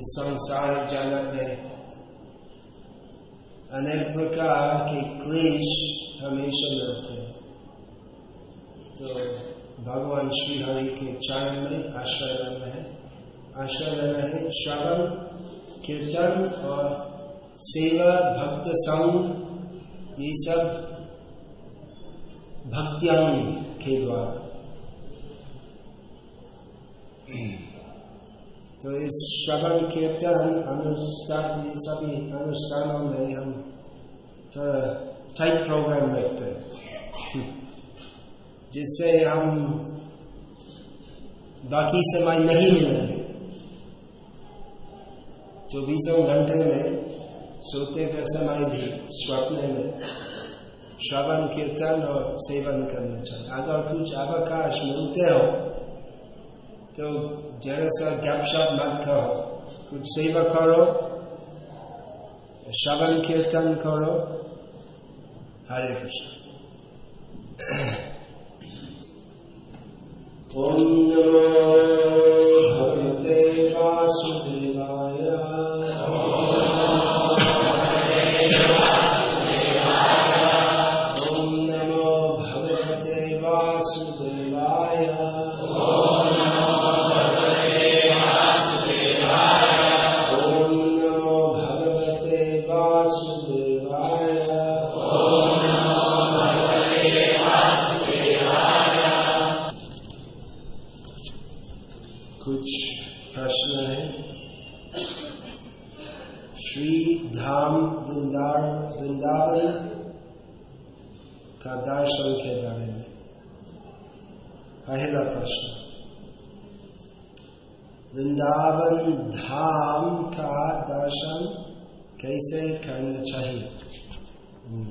इस संसार जगत में अनेक प्रकार के क्लेश हमेशा मिलते हैं। तो भगवान श्री हरि के चरण में आश्रय लेना है। आश्रय लेना है श्रवण, कीर्तन और सेवा, भक्त संग, ये सब भक्तियांग के द्वारा। तो इस श्रवण कीर्तन अनुष्ठान, सभी अनुष्ठानों में हम थोड़ा टाइट प्रोग्राम रखते हैं। जिससे हम बाकी समय नहीं मिलेंगे। चौबीसों घंटे में सोते का समय भी स्वप्न में। श्रवण, कीर्तन और सेवन करना चाहिए। अगर कुछ अवकाश मिलते हो तो जरा सा गपशप मत करो कुछ सेवा करो, श्रवण कीर्तन करो। हरे कृष्ण। ओम नमो भगवते वासुदेवाय कैसे करना चाहिए हम्म।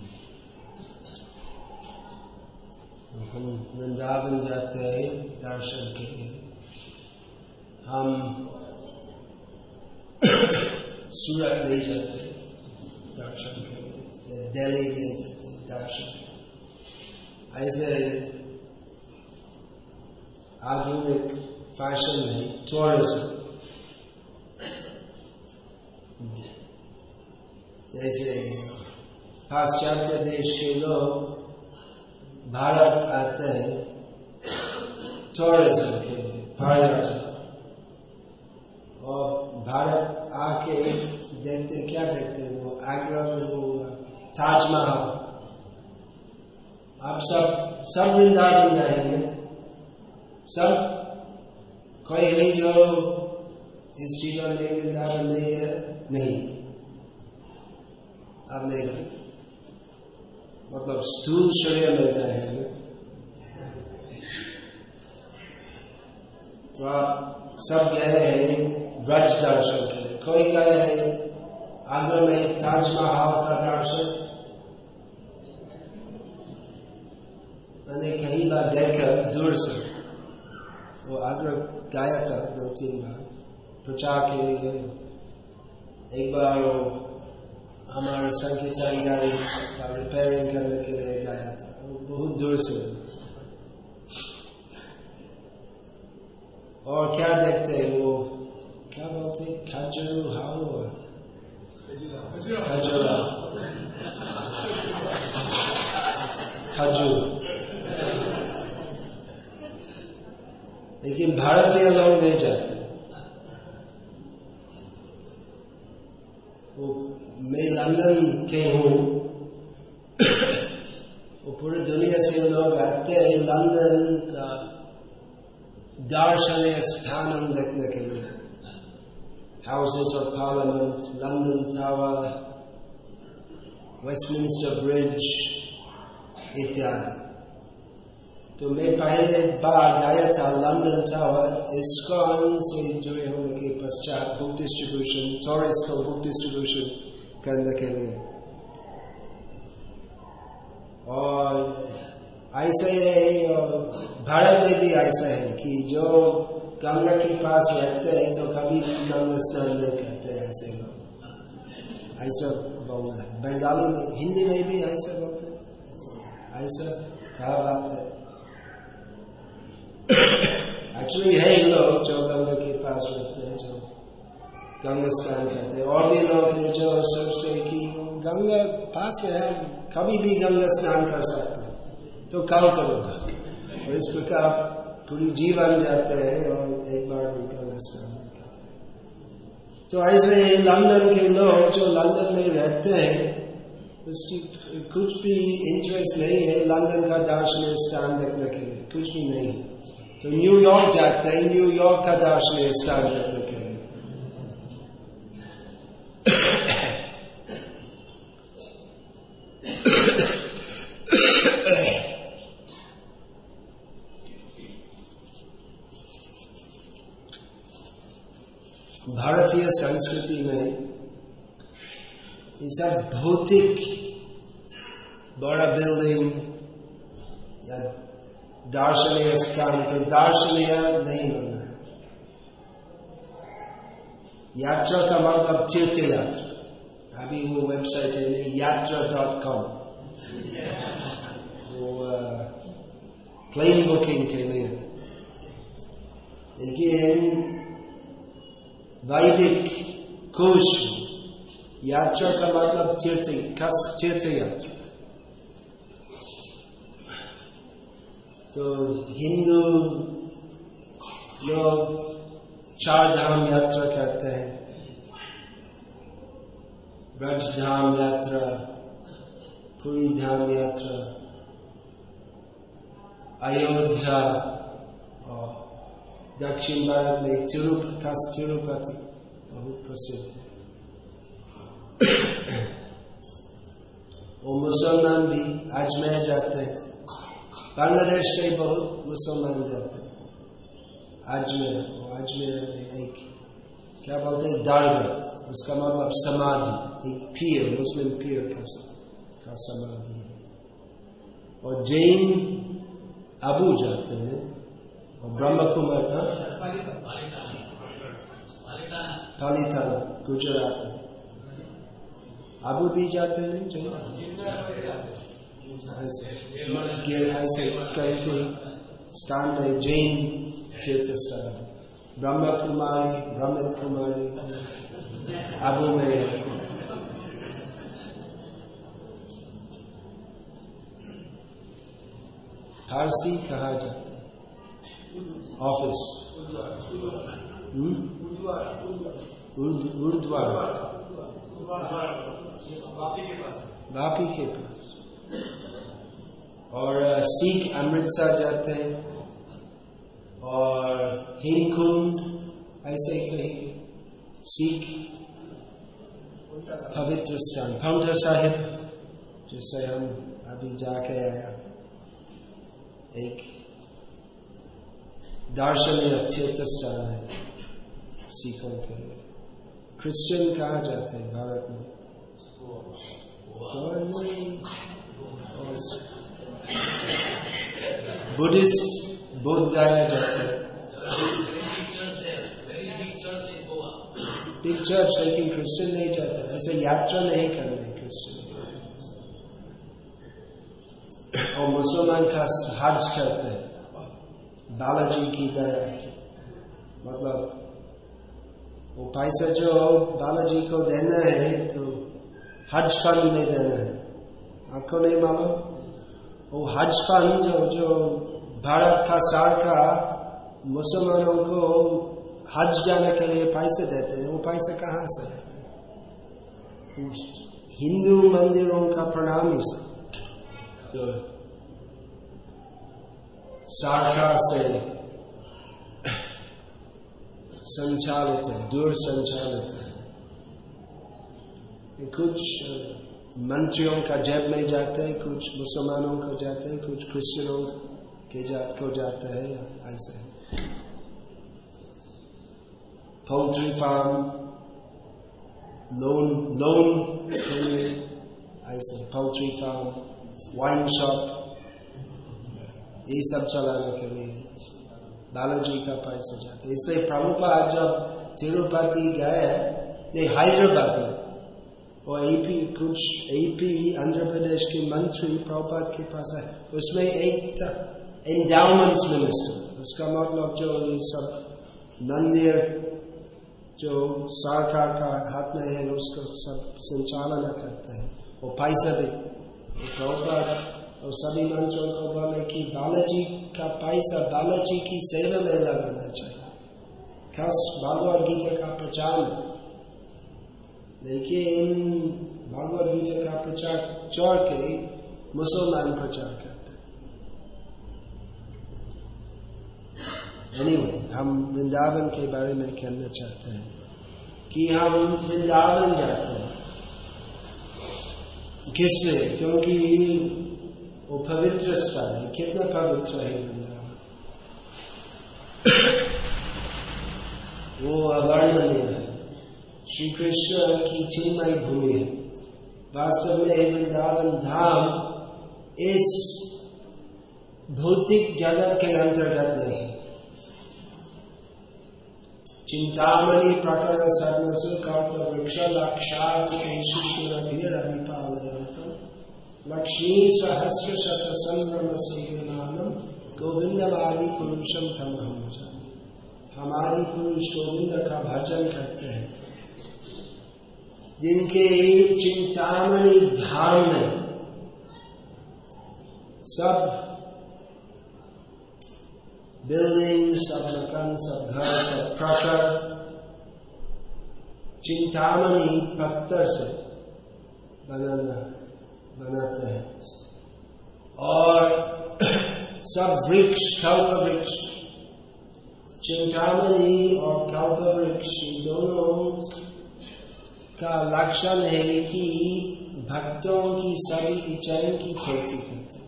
हम वृंदावन जाते हैं दर्शन के लिए हम सूरत नहीं जाते दर्शन के लिए, दिल्ली नहीं जाते दर्शन। ऐसे आधुनिक फ़ैशन में टूरिज़्म जैसे पाश्चात्य देश के लोग भारत आते हैं टूरिज़्म के पर्यटन और भारत आके देखते, क्या देखते वो? आगरा में वो ताजमहल। आप सब सब वृंदावन जाएँगे। सब, कोई है जो इस चीज़ों में वृंदावन नहीं है, नहीं। अब नहीं है मतलब स्थूल शरीर में गए हैं। तो आप सब गए हैं व्रज दर्शन के लिए कोई गए हैं आगरा में ताजमहल का दर्शन मैंने कई बार देखा दूर से। वो आगरा गया था दो तीन बार। प्रचार के लिए एक बार वो हमारे संकीर्तन गाड़ी रिपेयरिंग करने के लिए गया था। वो बहुत दूर से। और क्या देखते हैं वो? क्या बोलते खजूर हाउ खजूरा खजूर। लेकिन भारतीय लोग नहीं जाते वो मैं लंदन के हूँ। वो पूरी दुनिया से लोग आते हैं लंदन का दार्शनिक स्थान हम देखने के लिए। Houses of parliament London tower Westminster bridge इत्यादि। तो मैं पहले बार गया था लंदन टावर इसकॉन से जुड़े होने के पश्चात बुक डिस्ट्रीब्यूशन टॉरिस को बुक डिस्ट्रीब्यूशन करने के लिए और ऐसे है भारत में भी ऐसा है कि जो गंगा के पास रहते हैं, जो कभी गंगा स्नान नहीं करते ऐसे लोग। ऐसा बोलना है। बंगाली में, हिंदी में भी ऐसा बोलते हैं। ऐसा क्या बात है? एक्चुअली है लोग जो गंगा के पास रहते हैं, जो गंगा स्नान करते और भी लोग हैं जो सोचते कि गंगा पास में है, कभी भी गंगा स्नान कर सकते हैं। तो कल करूँगा। और इस प्रकार पूरी जीवन जाते हैं और एक बार भी गंगा स्नान तो ऐसे लंदन के लोग जो लंदन में रहते हैं, उसकी कुछ भी इंटरेस्ट नहीं है लंदन का दार्शनिक स्थान देखने के लिए। कुछ भी नहीं। तो न्यूयॉर्क जाते हैं न्यूयॉर्क का दार्शनिक स्थान देखने भारतीय संस्कृति में ये सब भौतिक, बड़ा बिल्डिंग या दार्शनिक स्थान तो दार्शनिक नहीं बनना यात्रा का मतलब तीर्थ यात्रा। अभी वो वेबसाइट है, नहीं, यात्रा डॉट कॉम। वो प्लेन बुकिंग के लिए। लेकिन वैदिक कोश, यात्रा का मतलब तीर्थ तीर्थ यात्रा। तो हिंदू लोग चार धाम यात्रा करते हैं। ब्रज धाम यात्रा, पूरी धाम यात्रा, अयोध्या और दक्षिण भारत में तिरुपति तिरुपति बहुत प्रसिद्ध है। वो मुसलमान भी अजमेर जाते हैं। बांग्लादेश से बहुत मुसलमान जाते हैं। अजमेर अजमेर में एक क्या बोलते हैं दारगा उसका मतलब समाधि एक पीर मुस्लिम पीर का, का समाधि और जैन अबू जाते हैं और ब्रह्म कुमार का पालिताना गुजरात में। अबू भी जाते हैं जो ऐसे ऐसे कई कई स्थान में जैन तीर्थ स्थान ब्रह्म कुमारी ब्रह्म कुमारी अब में फारसी कहा जाता ऑफ़िस। गुरुद्वारा बापी के पास। और सिख अमृतसर जाते हैं। और हिमकुंड ऐसे कहीं सिख। पवित्र स्थान फाउंडर साहिब, जिससे हम अभी जाके आया एक दार्शनिक तीर्थ स्थान है सिखों के लिए। क्रिश्चियन कहा जाते हैं भारत में? बुद्धिस्ट। बुद्ध गाया जाता है बिग लेकिन क्रिश्चियन नहीं जाता ऐसे यात्रा नहीं करने क्रिश्चियन और मुसलमान का हज करते हैं। बालाजी की दया मतलब वो पैसा जो बालाजी को देना है तो हज फंड में देना है। आपको नहीं मालूम? वो हज फंड जो जो भारत का सरकार मुसलमानों को हज जाने के लिए पैसे देते हैं। वो पैसे कहाँ से हिंदू मंदिरों का प्रणाम ही से तो सरकार से संचालित है दूर संचालित है। कुछ मंत्रियों का जेब में जाते हैं कुछ मुसलमानों को जाते हैं कुछ क्रिश्चियनों के जा, को जाता है ऐसे? पोल्ट्री फार्म लोन लोन के लिए ऐसे पोल्ट्री फार्म वाइन शॉप ये सब चलाने के लिए बालाजी का पैसा जाते इसलिए प्रभुपाद जब तिरुपति गए ये हैदराबाद में और एपी कुछ एपी आंध्र प्रदेश के मंत्री प्रभुपाद के पास है। उसमें एक एंडाउमेंट्स मिनिस्टर उसका मतलब जो ये सब मंदिर जो सरकार का हाथ में है उसको सब संचालन करते हैं वो पैसा भी और सभी मंत्रों को बोले कि बालाजी का पैसा बालाजी की सेवा में लगाना चाहिए खास भगवत गीता का प्रचार में लेकिन भगवत गीता का प्रचार चौड़ के मुसलमान प्रचार करते anyway, हम वृंदावन के बारे में कहना चाहते हैं कि हम वृंदावन जाते हैं। किसलिए क्योंकि वो पवित्र स्थल है। कितना पवित्र है वृंदावन? वो अवर्णनीय है। श्री कृष्ण की चिन्मय भूमि है। वास्तव में वृंदावन धाम इस भौतिक जगत के अंतर्गत नहीं चिंतामणि प्रकरण सर्वसु कल्प वृक्ष लक्षाभिपालयंतम लक्ष्मी सहस्र शत संभ्रम से गोविंदवादी पुरुषम थम हमारी पुरुष गोविंद का भजन करते हैं। जिनके चिंतामणि धाम में सब बिल्डिंग सब मकान सब घर सब प्रकर चिंतामणि पत्थर से बनाना बनाते हैं और सब वृक्ष कल्प वृक्ष चिंतामणि और कल्प वृक्ष दोनों का लक्षण है कि भक्तों की सभी इच्छाएँ की पूर्ति करते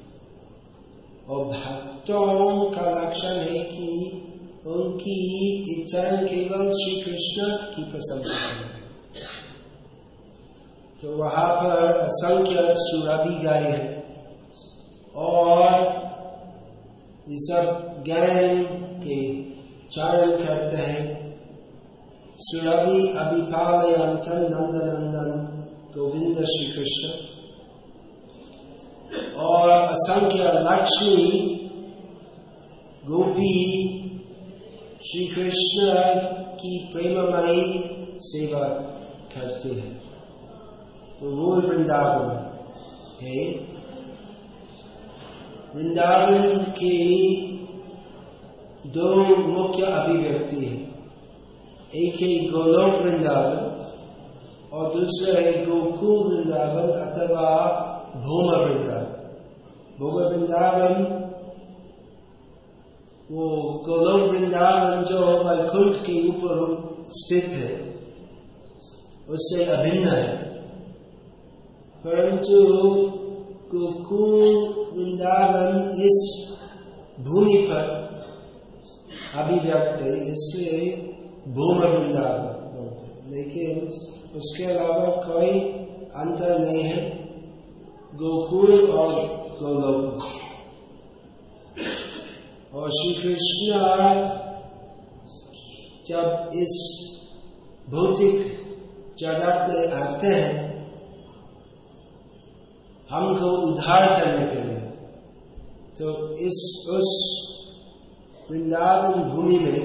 और भक्तों का लक्षण है कि उनकी इच्छाएँ केवल श्री कृष्ण की पसंद है। तो वहाँ पर असंख्य सुरभि गाय है। और ये सब ज्ञान के चारण करते हैं। सुरभि अभिपालयंथन नंद नंदन गोविंद श्री कृष्ण और असंख्य लक्ष्मी, गोपी श्री कृष्ण की प्रेममयी सेवा करते हैं। तो वो वृंदावन है। वृंदावन के दो मुख्य अभिव्यक्ति है। एक है गोलोक वृंदावन और दूसरा है गोकुल वृंदावन अथवा भूम वृंदावन। भूम वृंदावन वो गोलोक वृंदावन जो वैकुंठ के ऊपर स्थित है, उससे अभिन्न है। परंतु गोकुल वृंदावन इस भूमि पर अभिव्यक्त है इसलिए भूम वृंदावन बोलते लेकिन उसके अलावा कोई अंतर नहीं है। गोकुल और गोलोक और श्री कृष्ण जब इस भौतिक जगत में आते हैं, हमको उद्धार करने के लिए तो इस, उस वृंदावन भूमि में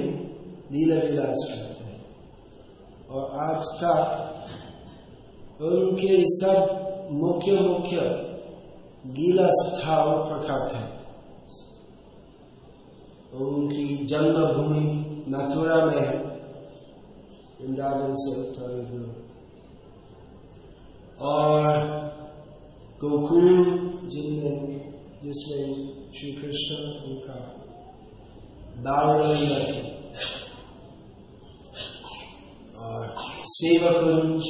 लीला विलास करते हैं। और आज तक उनके सब मुख्य मुख्य गीला स्थान प्रकट है उनकी जन्मभूमि मथुरा में है। वृंदावन से थोड़ी और गोकुल जिनमें, जिसमें श्री कृष्ण उनका बाल और सेवकुंज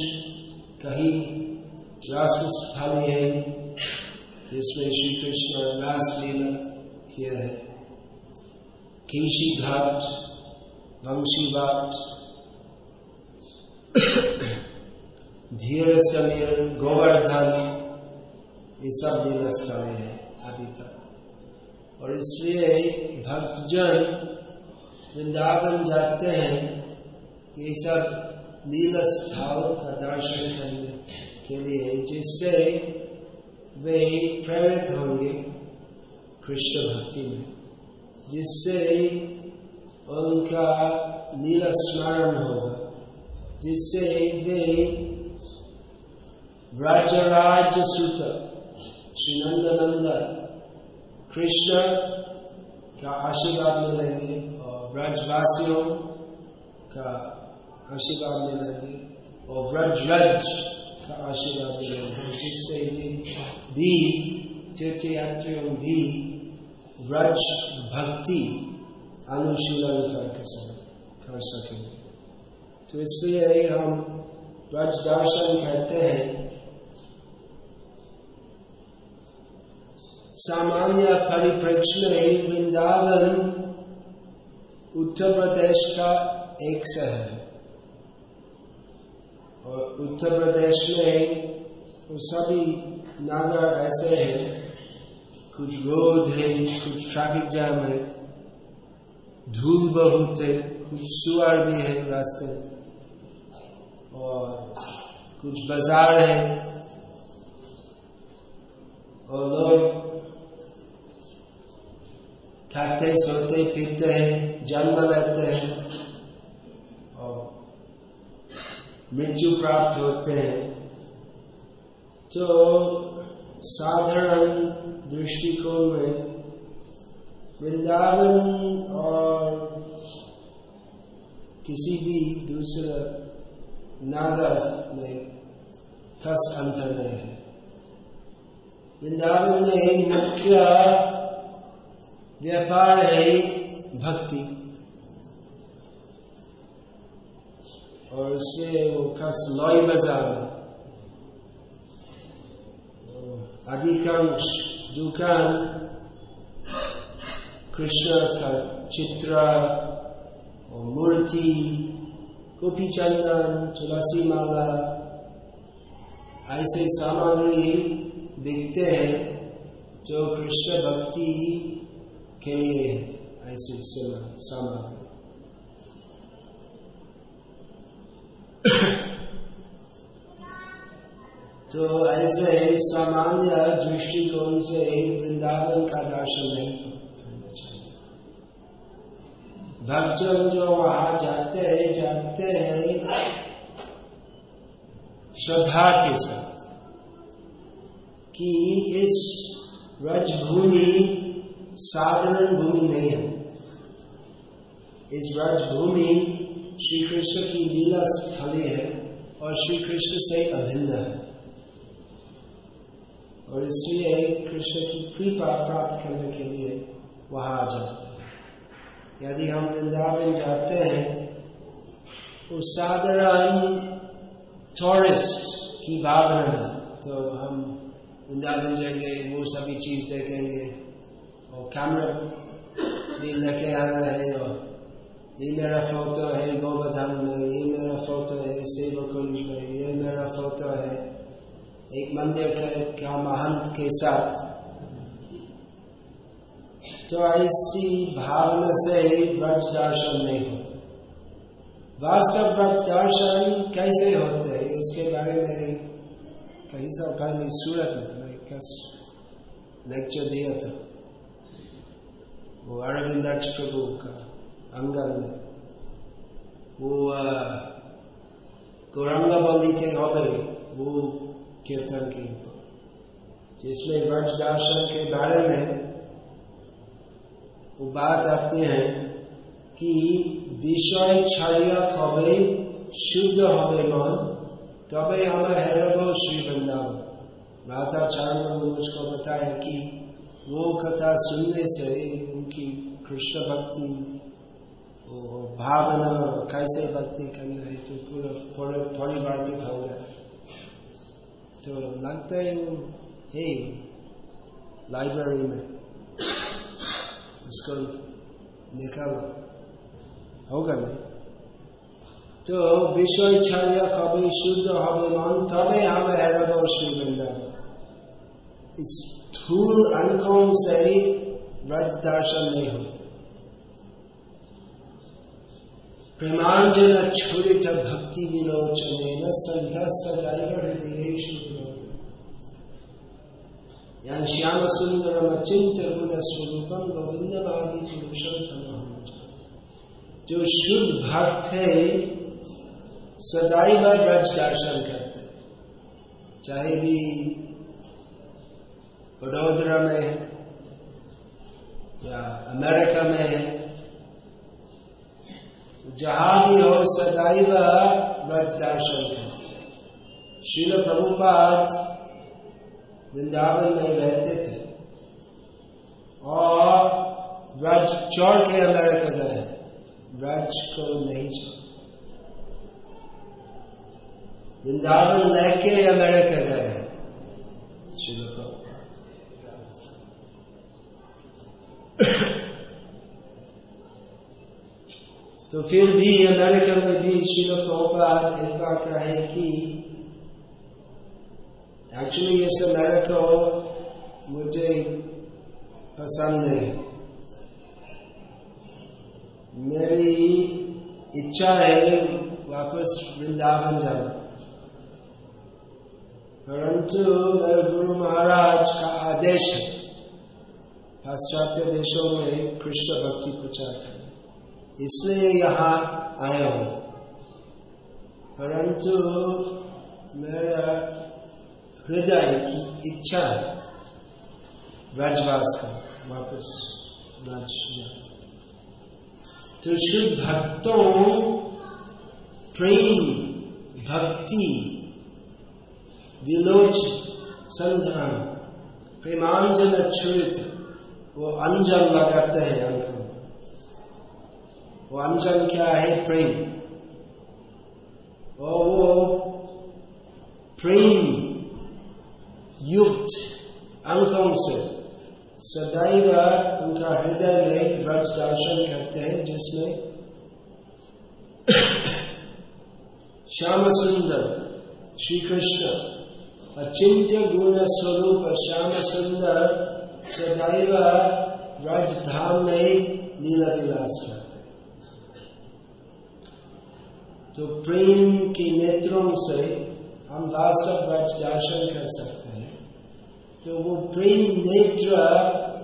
कहीं राष्ट्रस्थानी है। जिसमें श्री कृष्ण रास लीला किया है। केशी घाट वंशी घाट धीर गोवर्धन, ये सब लीला स्थल है अभी तक। और इसलिए भक्तजन वृंदावन जाते हैं, ये सब लीला स्थल का दर्शन करने। के लिए जिससे वे प्रेरित होंगे कृष्ण भक्ति में, जिससे उनका नीला स्मरण होगा, जिससे वे व्रजराज सुत श्री नंद कृष्ण का आशीर्वाद मिलेंगे और ब्रजवासियों का आशीर्वाद मिलेंगे और व्रज रज का आशीर्वाद जिससे भी तीर्थयात्रियों भी व्रज भक्ति अनुशीलन कर कर सके। तो इसलिए हम व्रज दर्शन कहते हैं। सामान्य परिप्रेक्ष्य में वृंदावन उत्तर प्रदेश का एक शहर और उत्तर प्रदेश में तो सभी नागर ऐसे हैं, कुछ रोड है, कुछ ट्रैफ़िक जाम है, धूल बहुत है, कुछ सुअर भी है रास्ते और कुछ बाज़ार है। और लोग खाते, सोते, पीते हैं जन्म लेते हैं और मृत्यु प्राप्त होते हैं। तो साधारण दृष्टिकोण में वृंदावन और किसी भी दूसरे नागर में कस अंतर नहीं है। वृंदावन में मुख्य व्यापार है भक्ति। और उससे वो खस लॉय बाज़ार अधिकांश दुकान कृष्ण का चित्र और मूर्ति, गोपी चंदन, तुलसी माला, ऐसे सामग्री दिखते हैं जो कृष्ण भक्ति के लिए ऐसे सामग्री। तो ऐसे सामान्य दृष्टिकोण से वृंदावन का दर्शन नहीं भक्तजन जो वहाँ जाते हैं जाते हैं, श्रद्धा के साथ कि इस रजभूमि, साधारण भूमि नहीं है। इस राजभूमि श्री कृष्ण की लीला स्थली है और श्री कृष्ण से अभिन्न है। और इसलिए कृष्ण की कृपा प्राप्त करने के लिए वहाँ आ जाते हैं। यदि हम वृंदावन जाते हैं तो साधारण टूरिस्ट की भावना है। तो हम वृंदावन जाएँगे, वो सभी चीज़ देखेंगे और कैमरा लेके आना है और ये मेरा फ़ोटो है गोवर्धन में ये मेरा फ़ोटो है सेवकुंज में ये मेरा फ़ोटो है। एक मंदिर के क्या महंत के साथ। तो ऐसी भावना से ही व्रज दर्शन नहीं होते। वास्तव व्रज दर्शन कैसे होते हैं, इसके बारे में कहीं साल पहले सूरत में मैं लेक्चर दिया था। वो अरविंद प्रभु का angle वो uh, गौरंगाबल्ली थे हो गए वो कीर्तन के ऊपर। जिसमें वंश दर्शन के बारे में वो बात आते हैं कि विषय क्षय हवे शुद्ध हवे मन तब हम हैरव श्री वृंदावन राधा चार उसको बताया कि वो कथा सुनने से उनकी कृष्ण भक्ति भावना कैसे भक्ति करना है तो पूरा थोड़े, थोड़ी बाधित हो गया तो लगता है वो, है लाइब्रेरी में, उसको निकालो होगा नहीं तो विश्व इच्छाया कभी शुद्ध हवे, मन तभी हम हैरब और श्री वृंदावन इस धूल अंकों से ही व्रज दर्शन नहीं होते। प्रेमांजन छुरित भक्ति विलोचन। यान श्याम सुंदर अचिंत गुण स्वरूपम गोविंदवादी पुरुषोत्तम जो शुद्ध भक्त है सदैव ब्रज दर्शन करते चाहे भी वडोदरा में या अमेरिका में जहाँ भी हो सदैव ब्रज दर्शन करते शिल प्रभुपाद वृंदावन में रहते थे और ब्रज चौड़ के अमेरिका गए ब्रज को नहीं छोड़। वृंदावन लेके अमेरिका गए शिल तो फिर भी अमेरिका में भी शिल प्रभुपाद एक बार कहे कि एक्चुअली ये सब अमेरिका हो, मुझे पसंद है। मेरी इच्छा है वापस वृंदावन जाना। परंतु मेरे गुरु महाराज का आदेश है, पाश्चात्य देशों में कृष्ण भक्ति प्रचार करना। इसलिए यहाँ आया हूँ। परंतु मेरा हृदय की इच्छा है। ब्रजवास का वापस ब्रज तो शुद्ध भक्तों, प्रेम, भक्ति, विलोच, संधान, प्रेमांजन छुरित वो अंजन लगाते हैं अंक वो अंजन क्या है? प्रेम। और वो प्रेम युक्त अंकों से सदैव उनका हृदय में व्रज दर्शन करते हैं, जिसमें श्याम सुंदर श्री कृष्ण अचिंत्य गुण स्वरूप श्याम सुंदर सदैव राजधाम में लीला विलास करते तो प्रेम के नेत्रों से हम वास्तव ब्रज दर्शन कर सकते हैं। तो वो प्रेम नेत्र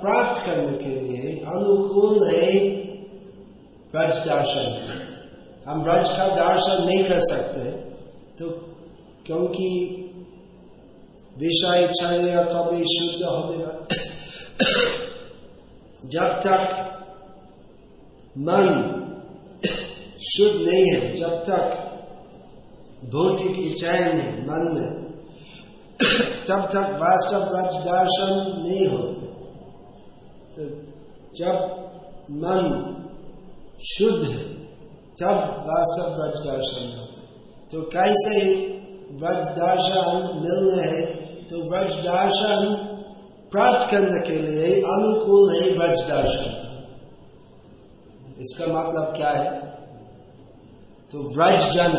प्राप्त करने के लिए अनुकूल है ब्रज दर्शन हम ब्रज का दर्शन नहीं कर सकते। तो क्योंकि विषय छाया, कभी शुद्ध हो होगा जब तक मन शुद्ध नहीं है जब तक भौतिक इच्छाएँ में मन में तब तक वास्तव दर्शन नहीं होते। तो जब मन शुद्ध है, तब वास्तव ब्रज दर्शन होते। तो कैसे ब्रज दर्शन मिलने है? तो ब्रज दर्शन प्राप्त करने के लिए अनुकूल है ब्रज दर्शन। इसका मतलब क्या है? तो व्रज जन।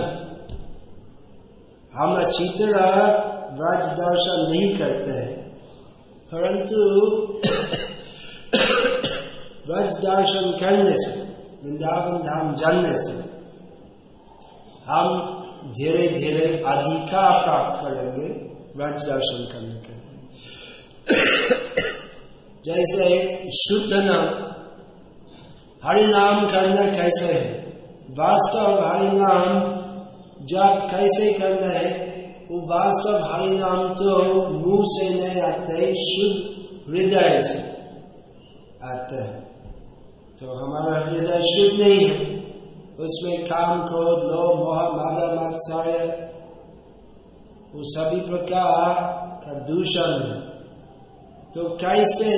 हम अच्छी तरह व्रज दर्शन नहीं करते हैं। परंतु व्रज दर्शन करने से, वृंदावन धाम जानने से, हम धीरे धीरे अधिकार प्राप्त करेंगे व्रज दर्शन करने के लिए। जैसे शुद्ध नाम, हरि नाम करना कैसे है? वास्तव हरि नाम जब कैसे करना है? वो वास्तव हरि नाम तो मुँह से नहीं आते, शुद्ध हृदय से आते हैं। तो हमारा हृदय शुद्ध नहीं है। उसमें काम, क्रोध लो मोह मादा मात्सार्य वो सभी प्रकार का दूषण है। तो कैसे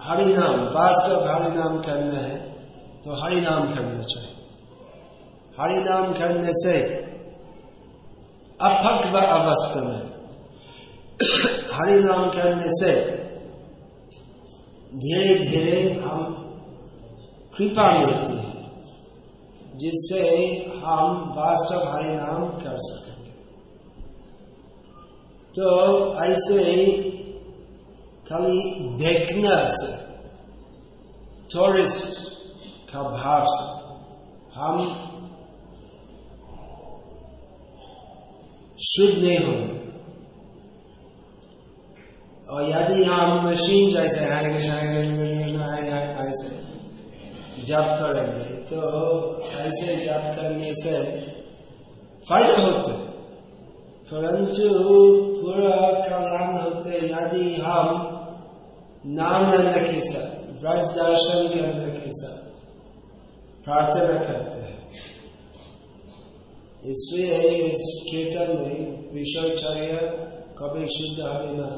हरिनाम वास्तव हरिनाम करना है? तो हरि नाम करना चाहिए। हरि नाम करने से अपक्व अवस्था में। हरि नाम करने से धीरे धीरे हम कृपा मिलती है, जिससे हम वास्तव हरि नाम कर सकेंगे। तो ऐसे खाली देखने से टूरिस्ट का भाव से। हम शुद्ध नहीं होंगे। और यदि हम मशीन जैसे ऐसे जब करेंगे तो ऐसे जाप करने से फ़ायदा होते परंतु पूरा कल्याण होते यदि हम नाम लेने के साथ, ब्रज दर्शन करने के साथ प्रार्थना करते हैं। इसलिए इस कीर्तन में विश्वचर्य कवि शुद्ध हरिना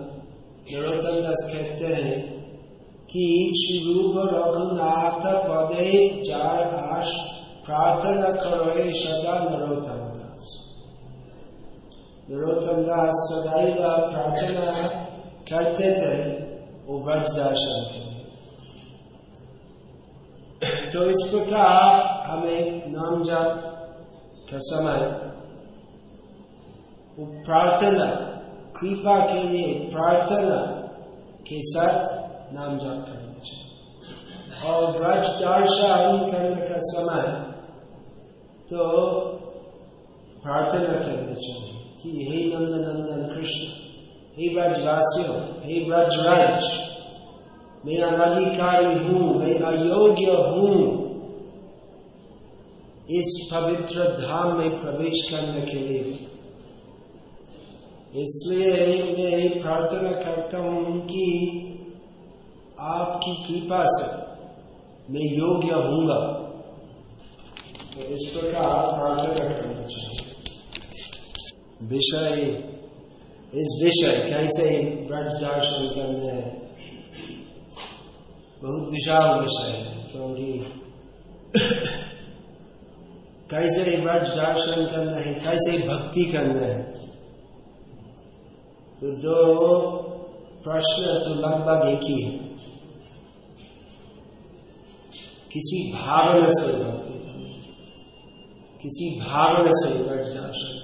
नरोत्तम दास कहते हैं कि श्री रूप रघुनाथ पदे जार आश प्रार्थना करो सदा नरोत्तम दास। नरोत्तम दास सदैव प्रार्थना करते थे, वो व्रज दर्शन के तो इस प्रकार हमें नाम जाप का समय प्रार्थना, कृपा के लिए प्रार्थना के साथ नाम जाप करना चाहिए। और ब्रज दर्शन करने का समय तो प्रार्थना करनी चाहिए कि हे नंद नंदन कृष्ण, हे ब्रजवासियों, हे ब्रजराज मैं अनाधिकारी हूँ, मैं अयोग्य हूँ। इस पवित्र धाम में प्रवेश करने के लिए। इसलिए मैं प्रार्थना करता हूँ कि आपकी कृपा से मैं योग्य हूँगा। तो इस प्रकार प्रार्थना करना चाहिए। विषय, इस विषय कैसे ब्रज दर्शन करने हैं? बहुत विशाल विषय है। क्योंकि कैसे ब्रज दर्शन करना है कैसे भक्ति करना है? तो दो प्रश्न तो लगभग एक ही है। किसी भावना से भक्ति किसी भावना से व्रज दर्शन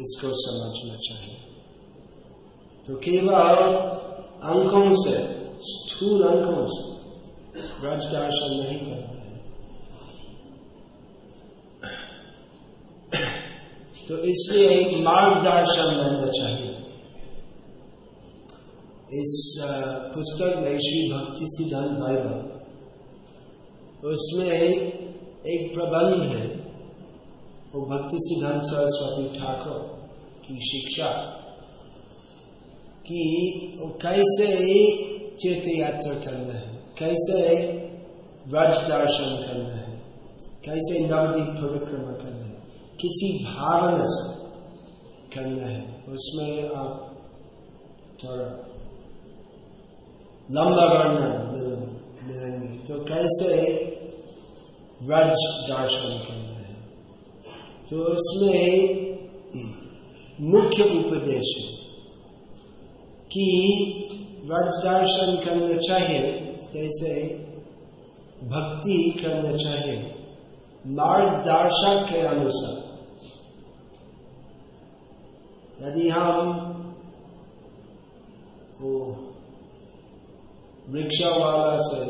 इसको समझना चाहिए। तो केवल अंकों से स्थूल अंकों से व्रज दर्शन नहीं करना तो इसलिए एक मार्गदर्शन लेना चाहिए। इस पुस्तक में श्री भक्ति सिद्धांत बाइबल। उसमें एक प्रबंध है। वो भक्ति सिद्धांत सरस्वती ठाकुर की शिक्षा। कि कैसे तीर्थ यात्रा करना है कैसे व्रज दर्शन करना है कैसे नवदीप परिक्रमा करना है किसी भावना से करना है उसमें आप थोड़ा लंबा वर्णन मिलेंगे तो कैसे व्रज दर्शन करना है तो उसमें मुख्य उपदेश है कि व्रज दर्शन करना चाहिए, जैसे भक्ति करना चाहिए मार्गदर्शक के अनुसार। यदि हम वो रिक्शा वाला से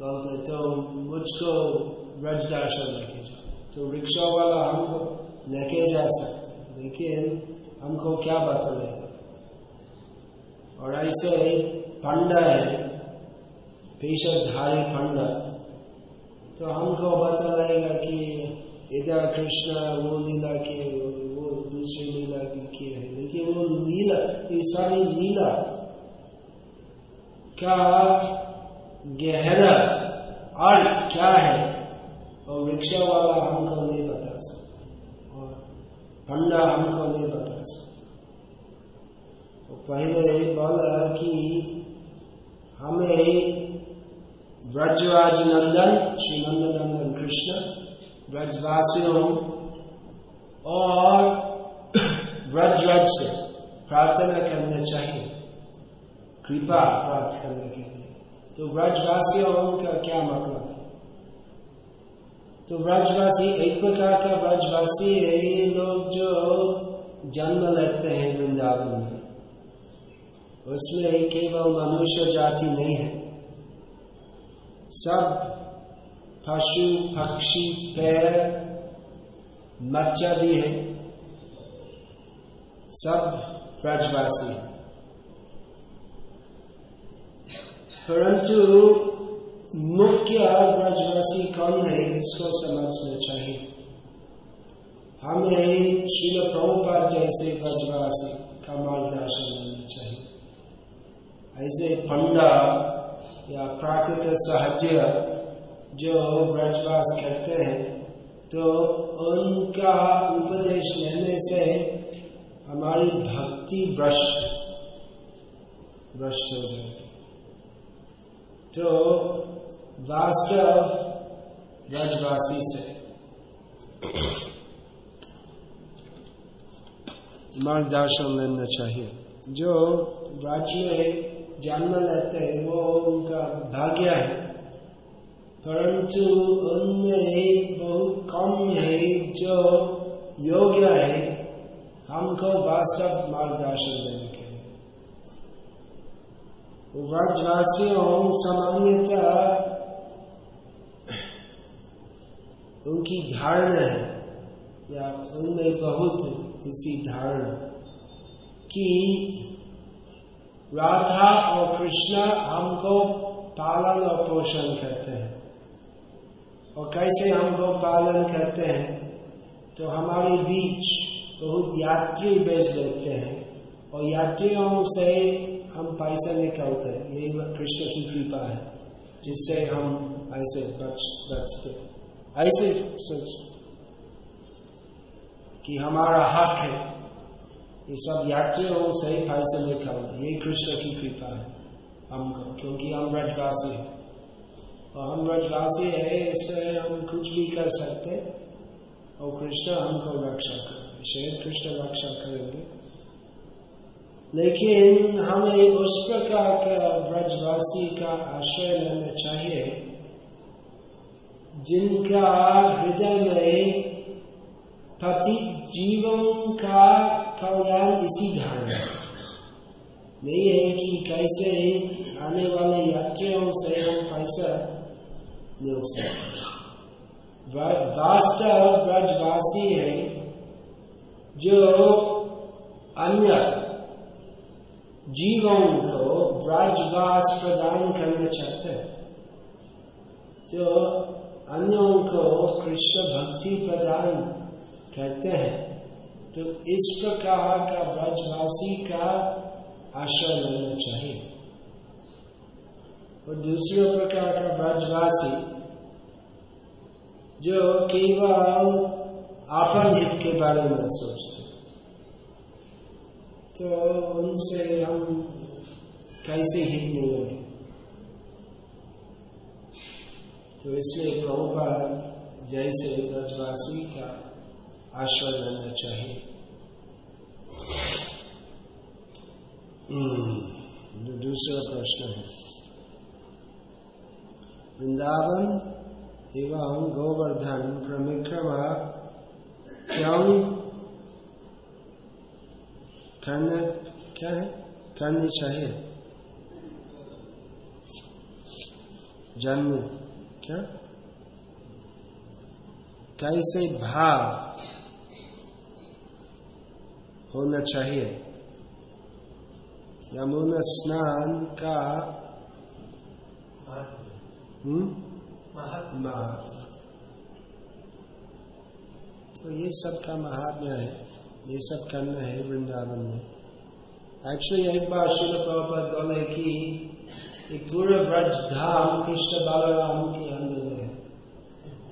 बोलते तो मुझको ब्रज दर्शन लेके जाओ। तो रिक्शा वाला हमको लेके जा सकते लेकिन हमको क्या बतलाएगा और ऐसे ही पंडा है पेशधारी पंडा तो हमको बतलाएगा कि इधर कृष्ण, वो लीला की वो दूसरी लीला की की है। लेकिन वो लीला, ये सारी लीला का गहरा अर्थ क्या है और रिक्शा वाला हमको नहीं बता सकता। और पंडा हमको नहीं बता तो पहले बोला कि हमें ब्रजराज नंदन श्री नंदन नंदन कृष्ण ब्रजवासियों और ब्रजराज से प्रार्थना करना चाहिए। कृपा प्राप्त करने के लिए। तो व्रजवासियों का क्या मतलब है? तो व्रजवासी एक प्रकार का व्रजवासी है ये लोग जो जन्म लेते हैं वृंदावन में। उसमें केवल मनुष्य जाति नहीं है। सब पशु, पक्षी पैर मच्छा भी है। सब व्रजवासी है। परंतु मुख्य ब्रजवासी कौन है, इसको समझना चाहिए। हमें शिल प्रभुपाद जैसे ब्रजवासी का मार्गदर्शन लेना चाहिए। ऐसे पंडा या प्राकृत सहज्य जो ब्रजवास करते हैं तो उनका उपदेश लेने से हमारी भक्ति भ्रष्ट भ्रष्ट हो जाएगी। तो वास्तव ब्रजवासी से मार्गदर्शन लेना चाहिए। जो राज्य में जन्म लेते हैं वो उनका भाग्य है परंतु उनमें बहुत कम है जो योग्य। है हमको वास्तव मार्गदर्शन देने के लिए व्रजवासियों सामान्यतः उनकी धारणा है। या उनमें बहुत इसी धारणा कि राधा और कृष्ण हमको पालन और पोषण करते हैं। और कैसे हमको पालन करते हैं? तो हमारे बीच बहुत यात्री भेज देते हैं और यात्रियों से हम पैसा निकालते हैं। यही कृष्ण की कृपा है, जिससे हम ऐसे बच, बचते ऐसे सोच कि हमारा हक है। ये सब यात्री यात्रियों से ही पैसे निकालना ये कृष्ण की कृपा है हमको, क्योंकि हम ब्रजवासी है। और हम ब्रजवासी है, इसलिए हम कुछ भी कर सकते और कृष्ण हमको रक्षा कर। शायद कृष्ण रक्षा करेंगे। लेकिन हमें उस प्रकार का ब्रजवासी का आश्रय लेना चाहिए जिनका हृदय में पति जीवन का कल्याण इसी धारणा नहीं है कि कैसे आने वाले यात्रियों से हम पैसा मिल सकते वास्तव ब्रजवासी है जो अन्य जीवों को ब्रजवास प्रदान करना चाहते हैं। जो अन्यों को कृष्ण भक्ति प्रदान कहते हैं तो इस प्रकार का ब्रजवासी का आश्रय लेना चाहिए। और दूसरे प्रकार का ब्रजवासी, जो केवल आपन हित के बारे में सोचते तो उनसे हम कैसे हित मिलेंगे? तो इसलिए प्रभुपाद जैसे ब्रजवासी का आश्रय लेना चाहिए। हम्म, दूसरा प्रश्न है। वृंदावन एवं गोवर्धन क्रमिक्रमा क्यों करना क्या है करनी चाहिए? जन्म क्या? कैसे भाव होना चाहिए। यमुना स्नान का हम्म? महात्मा। तो ये सब का महात्मा है, ये सब करना है वृंदावन में। एक्चुअली एक बार शिल प्रभुपद बोले कि एक पूरा ब्रज धाम कृष्ण बालाराम के अंदर है।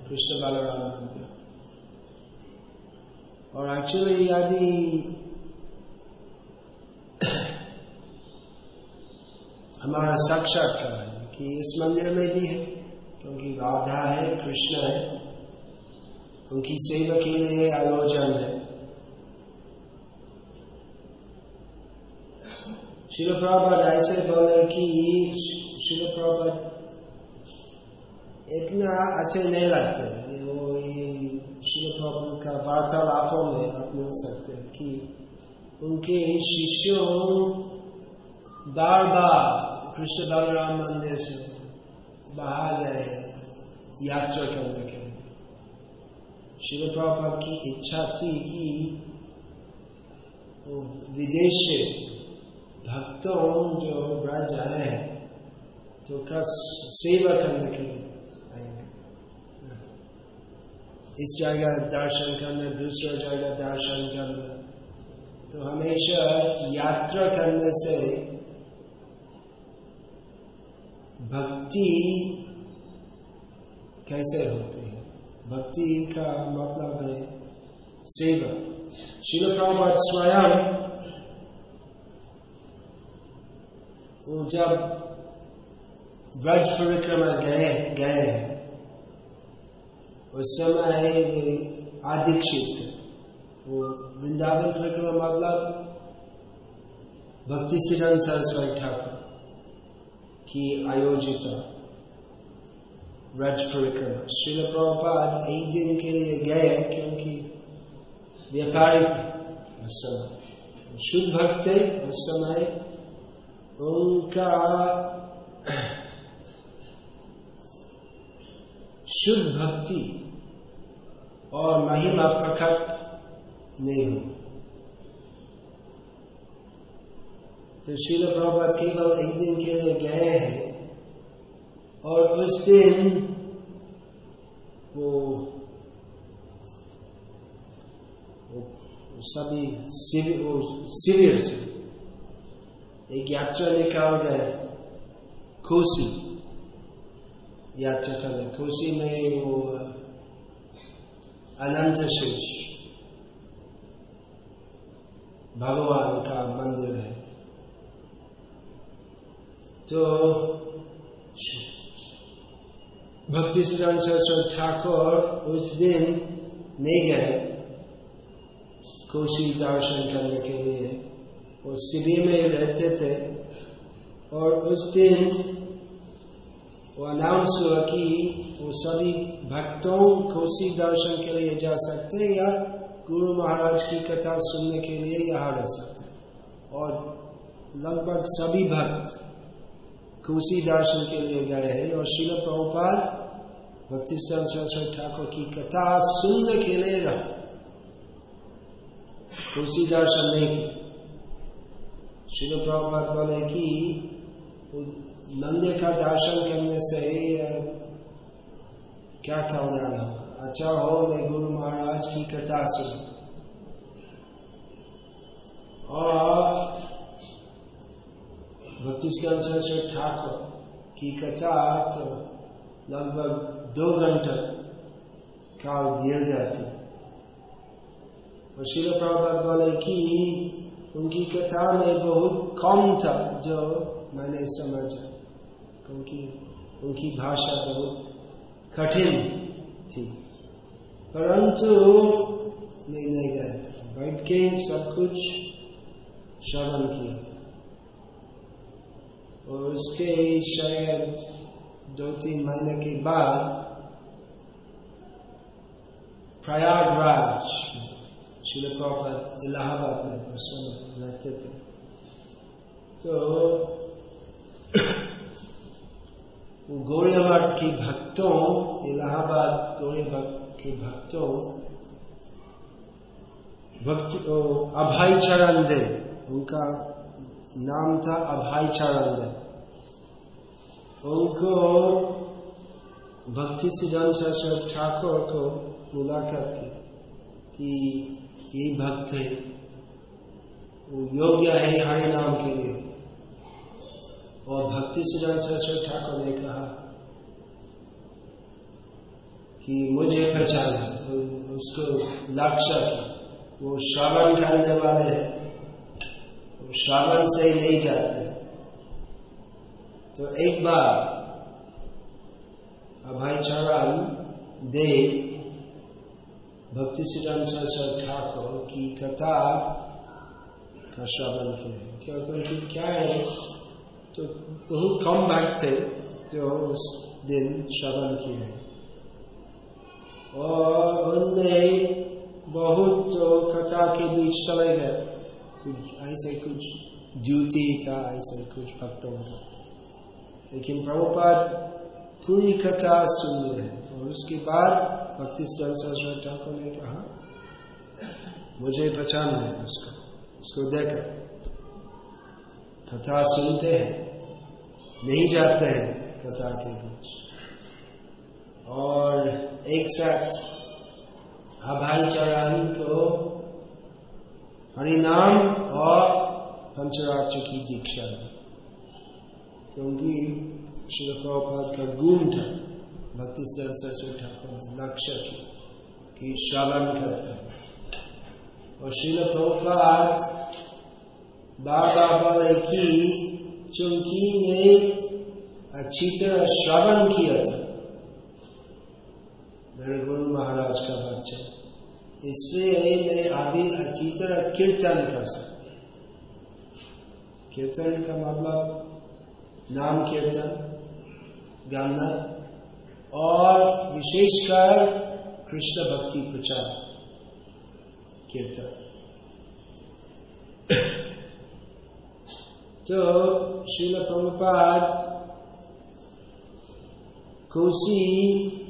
कृष्ण बालाराम मंदिर और एक्चुअली यदि हमारा साक्षात्कार है कि इस मंदिर में भी है, क्योंकि राधा है, कृष्ण है, उनकी सेवा के लिए आयोजन है। शिल प्रभात ऐसे बोले कि शिल प्रभात इतना अच्छे नहीं लगते वो शिल प्रभात का वार्तालापों में आप मिल सकते कि उनके शिष्यों बार बार कृष्ण बलराम मंदिर से बाहर गए, यात्रा करने के लिए। शिव प्रभुपाद की इच्छा थी कि विदेश से भक्तों जो ब्रज आए हैं तो कस सेवा करने के लिए आएँगे। इस जगह दर्शन करना, दूसरा जगह दर्शन करना। तो हमेशा यात्रा करने से भक्ति कैसे होती है? भक्ति का मतलब है सेवा। शिल प्रभुपाद स्वयं जब व्रज परिक्रमा गए गए, उस समय आदीक्षित वो वृंदावन परिक्रमा मतलब भक्ति सिरन सरस्वती ठाकुर की आयोजित व्रज परिक्रमा। शिल प्रभुपाद एक दिन के लिए गए क्योंकि व्यापारी थे उस समय, शुद्ध भक्त थे उस समय। उनका शुद्ध भक्ति और महिमा प्रकट नहीं हो तो शिल प्रभा केवल एक दिन के लिए गए हैं और उस दिन वो सभी शिविर से एक यात्रा निकाल गए खुशी यात्रा कर खुशी में वो, अनंत शेष। भगवान का मंदिर है। तो भक्ति सुदान सरस्वती ठाकुर उस दिन नहीं गए। कोशी दर्शन करने के लिए। वो शिविर में रहते थे। और उस दिन वो अनाउंस हुआ कि वो सभी भक्तों कोशी दर्शन के लिए जा सकते हैं या गुरु महाराज की कथा सुनने के लिए यहाँ रह सकते हैं। और लगभग सभी भक्त कोशी दर्शन के लिए गए हैं और शिल प्रभुपाद भक्ति सरस्वती ठाकुर की कथा सुनने के लिए रहा तुलसी दर्शन नहीं की शिल प्रभुपाद बोले कि मंदिर का दर्शन करने से क्या कल्याण हो अच्छा हो, मैं गुरु महाराज की कथा सुन। और भक्ति सरस्वती ठाकुर की कथा तो लगभग दो घंटे काल दीर्घ थी और शिल प्रभुपाद बोले कि उनकी कथा में बहुत कम था जो मैंने समझा। क्योंकि उनकी भाषा बहुत कठिन थी। परंतु मैं नहीं गया था। बैठ के सब कुछ श्रवण किया था। और उसके शायद दो तीन महीने के बाद प्रयागराज, शिल इलाहाबाद में समय रहते थे। तो वो मठ की भक्तों, इलाहाबाद गौरी के भक्तों, भक्त अभाई चरण दे, उनका नाम था अभाई चरण दे उनको भक्ति सिद्धांत सरस्वती ठाकुर को मुलाकात की कि ये भक्त है, वो योग्य है हरे नाम के लिए। और भक्ति सिद्धांत सरस्वती ठाकुर ने कहा कि मुझे पहचान उसको लक्ष्य वो श्रवण करने वाले श्रवण से ही नहीं जाते। तो एक बार अभय चरण दे भक्ति श्री श्रीराम सरस्वती ठाकुर की कथा का श्रवण किया। क्योंकि क्या है तो बहुत कम भक्त थे जो उस दिन श्रवण किए। और उनमें बहुत तो कथा के बीच चले गए। कुछ, ऐसे कुछ ज्योति था, ऐसे कुछ भक्तों का लेकिन प्रभुपाद पूरी कथा सुन रहे और उसके बाद भक्ति ठाकुर ने कहा, मुझे पहचान है उसको उसको देखा कथा सुनते हैं, नहीं जाते हैं कथा के बीच। और एक साथ अभाई चरण को हरिनाम और पंचरात्र की दीक्षा दी क्योंकि श्री प्रभुपाद का गुण था, भक्ति सरस्वती ठाकुर लक्ष्य की कि श्रवण करते हैं। और श्रील प्रभुपाद बाबा बोले कि चूँकि मैं अच्छी तरह श्रवण किया था, मेरे गुरु महाराज का बच्चा इसलिए मैं अभी अच्छी तरह कीर्तन कर सकता कीर्तन का मतलब नाम कीर्तन, गाना, और विशेषकर कृष्ण भक्ति प्रचार, कीर्तन। तो शिल प्रभुपाद कोसी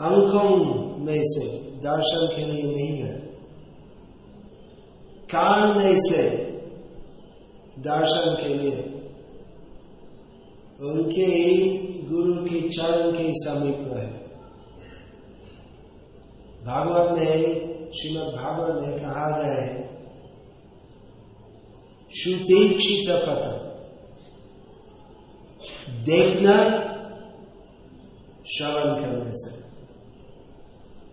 अंकों में से, दर्शन के लिए नहीं है। कान में से, दर्शन के लिए। उनके गुरु के चरण के समीप है भागवत में, श्रीमद भागवत में कहा गया है श्रुतीक्षित पथ। देखना, श्रवण करने से।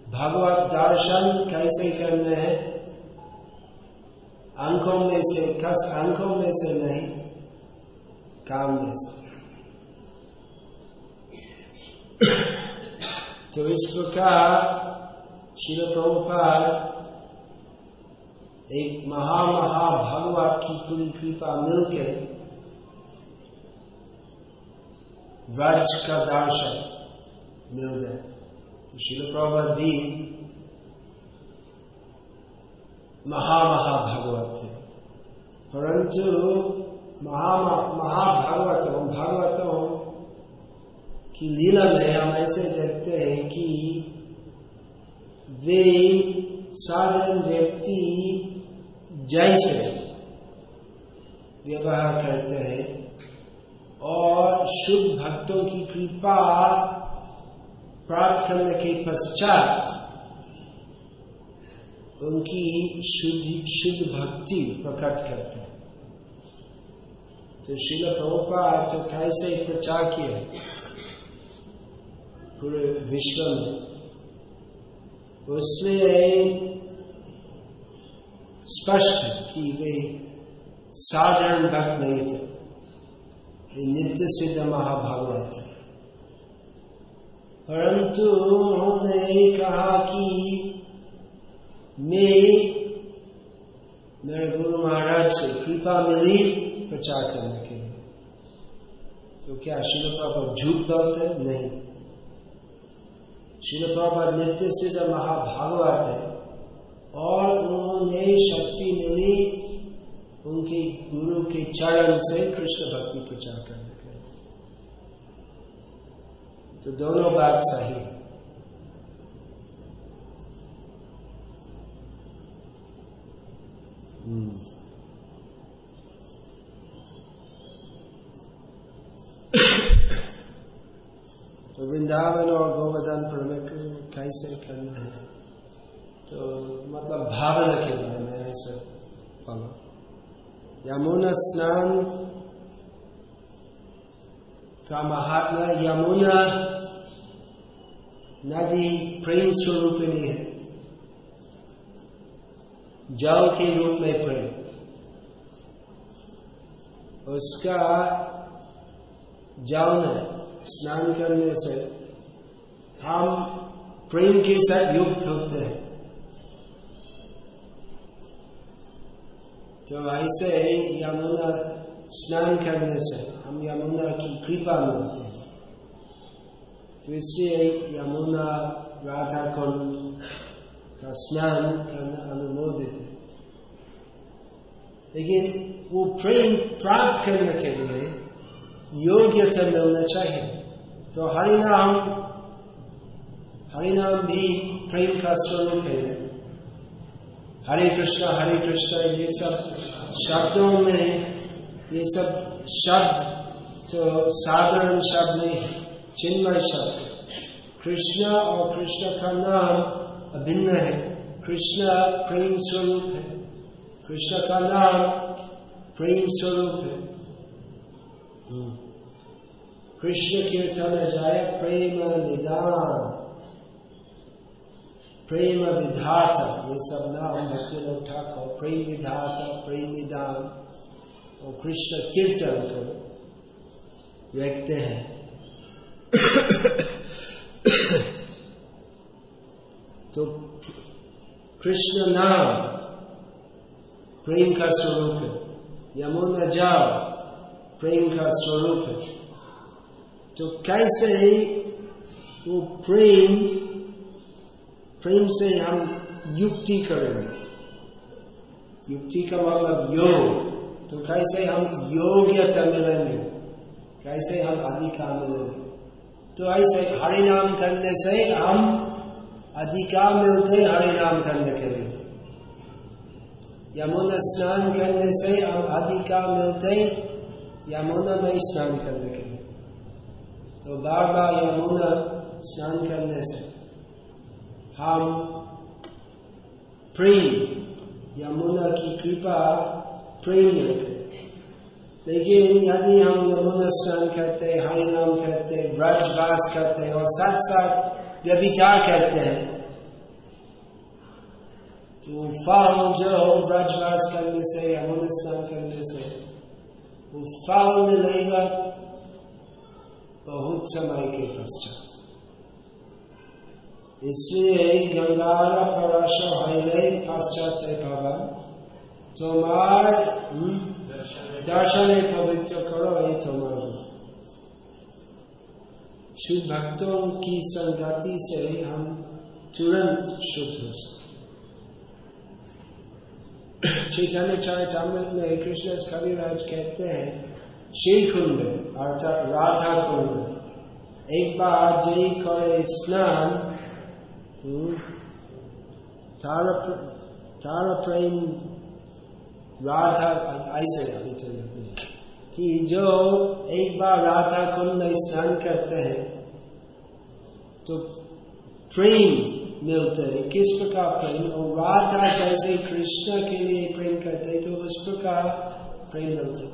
भगवत दर्शन कैसे करने हैं? आँखों में से, कस आँखों में से नहीं, काम में से। तो इस प्रकार शिल प्रभुपाद, एक महा महा भगवत की पूरी कृपा मिलकर व्रज का दर्शन मिल गए तो शिल प्रभुपाद दी महा महाभागवत थे परंतु महा महाभागवतों भागवतों की लीला में हम ऐसे देखते हैं कि वे साधारण व्यक्ति जैसे व्यवहार करते हैं और शुद्ध भक्तों की कृपा प्राप्त करने के पश्चात उनकी शुद्ध शुद्ध भक्ति प्रकट करते हैं। तो शिल प्रभुपाद तो कैसे प्रचार किए? पूरे विश्व में। उसमें स्पष्ट कि वे साधारण भक्त नहीं थे। नित्य सिद्ध महाभागवत थे। परंतु उन्होंने कहा कि मैं मेरे गुरु महाराज से कृपा मिली प्रचार करने के लिए। तो क्या शिल प्रभा झूठ बोलते नहीं। शिल प्रभा नित्य सिद्ध महाभागवत है और उन्होंने शक्ति मिली उनके गुरु के चरण से कृष्ण भक्ति प्रचार करने। तो दोनों बात सही है। तो वृंदावन और गोवर्धन परिक्रमा कैसे करना है? तो मतलब भावना के बारे में ऐसे पढ़ो यमुना स्नान का महात्मा यमुना नदी प्रेम स्वरूप स्वरूपिणी है। जल के रूप में प्रेम। उसका जल में स्नान करने से हम प्रेम के साथ युक्त होते हैं। तो ऐसे यमुना स्नान करने से हम यमुना की कृपा मिलते हैं। तो इसलिए यमुना राधा कुंड का स्नान करना अनुमोदित है। लेकिन वो प्रेम प्राप्त करने के लिए योग्यता मिलना चाहिए। तो हरिनाम हरिनाम भी प्रेम का स्वरूप है। हरे कृष्णा हरे कृष्णा, ये सब शब्दों में, ये सब शब्द तो साधारण शब्द नहीं चिन्मय शब्द कृष्ण और कृष्ण का नाम अभिन्न है। कृष्ण प्रेम स्वरूप है। कृष्ण का नाम प्रेम स्वरूप है। हम्म। कृष्ण कीर्तन जाए, प्रेम निदान। प्रेम विधाता, ये सब नाम भक्ति लोग ठाकुर, प्रेम विधाता, प्रेम निदान। और कृष्ण कीर्तन को व्यक्त हैं। तो कृष्ण नाम प्रेम का स्वरूप है। यमुना जाओ प्रेम का स्वरूप है। तो कैसे वो प्रेम प्रेम से हम युक्ति करेंगे। युक्ति का मतलब योग। तो कैसे हम योग्यता मिलेंगे कैसे हम अधिकार मिलेंगे तो ऐसे हरि नाम करने से हम अधिकार मिलते हरि नाम करने के लिए। यमुना स्नान करने से हम अधिकार मिलते यमुना में स्नान करने के लिए। तो बार बार यमुना स्नान करने से हम प्रेम, यमुना की कृपा प्रेम लेकिन यदि हम यमुना स्नान करते हरि नाम करते हैं, ब्रजवास करते हैं और साथ साथ व्यभिचार करते हैं तो फल जो हो ब्रजवास करने से यमुना स्नान करने से वो फल मिलेगा बहुत समय के पश्चात। इसलिए गंगा पराश हरे पश्चात है भगवान तुम्हार हम्म, दर्शने पवित्र करो, ये तुम्हारा शुद्ध भक्तों की संगति से हम तुरंत शुद्ध हो सकते चैतन्य चरितमृत में कृष्ण कविराज कहते हैं श्री कुंड अर्थात राधा कुंड एक बार जय करे स्नान तारा तारा प्रेम राधा ऐसे अभी तो कि जो एक बार राधा कुंड में स्नान करते हैं तो प्रेम मिलते हैं किस प्रकार प्रेम और राधा जैसे कृष्ण के लिए प्रेम करते हैं तो उस प्रकार प्रेम मिलते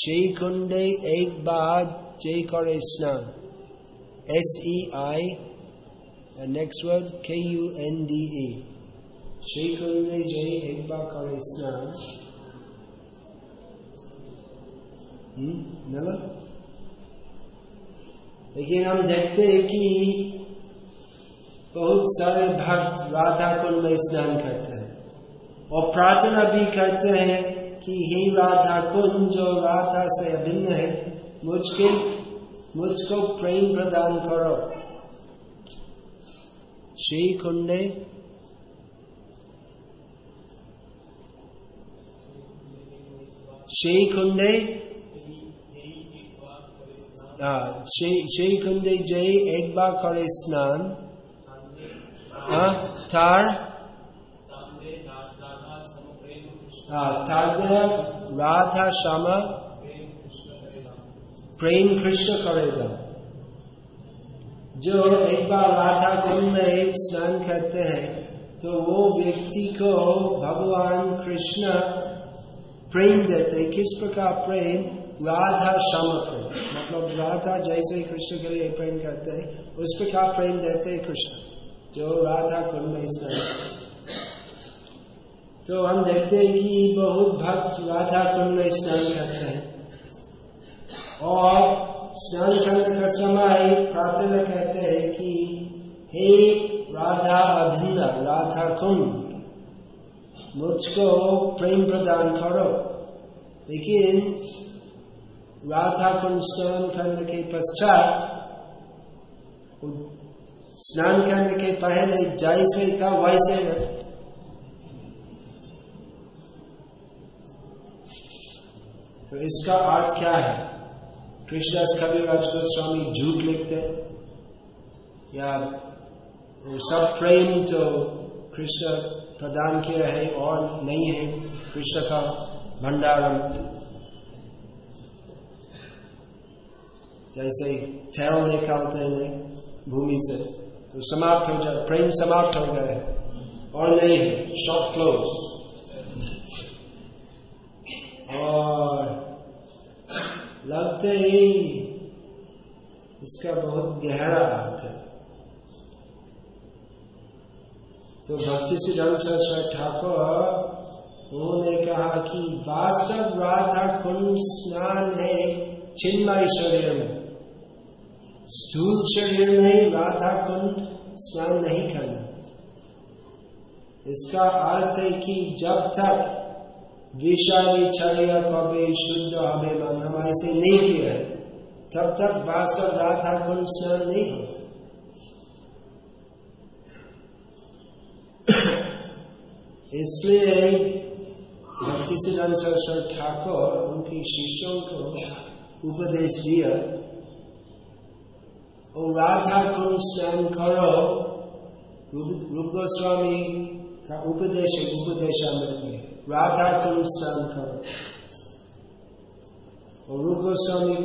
সেই কুণ্ডে একবার যে করে স্নান S E I, and next word K U N D E. Shri Kunde Jai Ekba Kare Snan. नला लेकिन हम देखते हैं कि बहुत सारे भक्त राधा कुंड में स्नान करते हैं और प्रार्थना भी करते हैं कि हे राधा कुंड जो राधा से अभिन्न है मुझके, मुझको प्रेम प्रदान करो श्री कुंडे श्री कुंडे जय एक बार करे स्नान तार राधा श्यामा प्रेम कृष्ण करेगा जो एक बार राधा कुंड में स्नान करते हैं तो वो व्यक्ति को भगवान कृष्ण प्रेम देते हैं। किस प्रकार प्रेम? राधा सम प्रेम। मतलब राधा जैसे कृष्ण के लिए प्रेम करते हैं, उस प्रकार प्रेम देते हैं कृष्ण। जो राधा कुंड में स्नान तो हम देखते हैं कि बहुत भक्त राधा कुंड में स्नान करते हैं। और स्नान करने का समय प्रार्थना कहते हैं कि हे राधा अभिन्न राधा कुंड मुझको प्रेम प्रदान करो। लेकिन राधा कुंड स्नान करने के पश्चात, स्नान करने के पहले जैसे था वैसे रहते तो इसका अर्थ क्या है? कृष्णदास कविराज गोस्वामी झूठ लिखते या सब प्रेम जो कृष्ण प्रदान किया है और नहीं है। कृष्ण का भंडारम। जैसे थैल निकालते हैं भूमि से तो समाप्त हो जाए प्रेम समाप्त हो गए और नहीं शॉप क्लोज और लगते ही इसका बहुत गहरा अर्थ है। तो भक्ति श्री रंग सरस्वती ठाकुर, उन्होंने कहा कि वास्तव राधा कुंड स्नान है, चिन्मय शरीर में। स्थूल शरीर में राधा कुंड स्नान नहीं करना। इसका अर्थ है कि जब तक विषय चर्य कभी शुद्ध हमें मन हम ऐसे नहीं किया, तब तक वास्तव राधा कुंड स्नान नहीं हो इसलिए भक्ति सिद्धांत सरस्वती ठाकुर, उनकी शिष्यों को उपदेश दिया और राधा कुंड स्नान करो, रूप गोस्वामी का उपदेश उपदेश राधा कुंड स्नान करो। और रूप गोस्वामी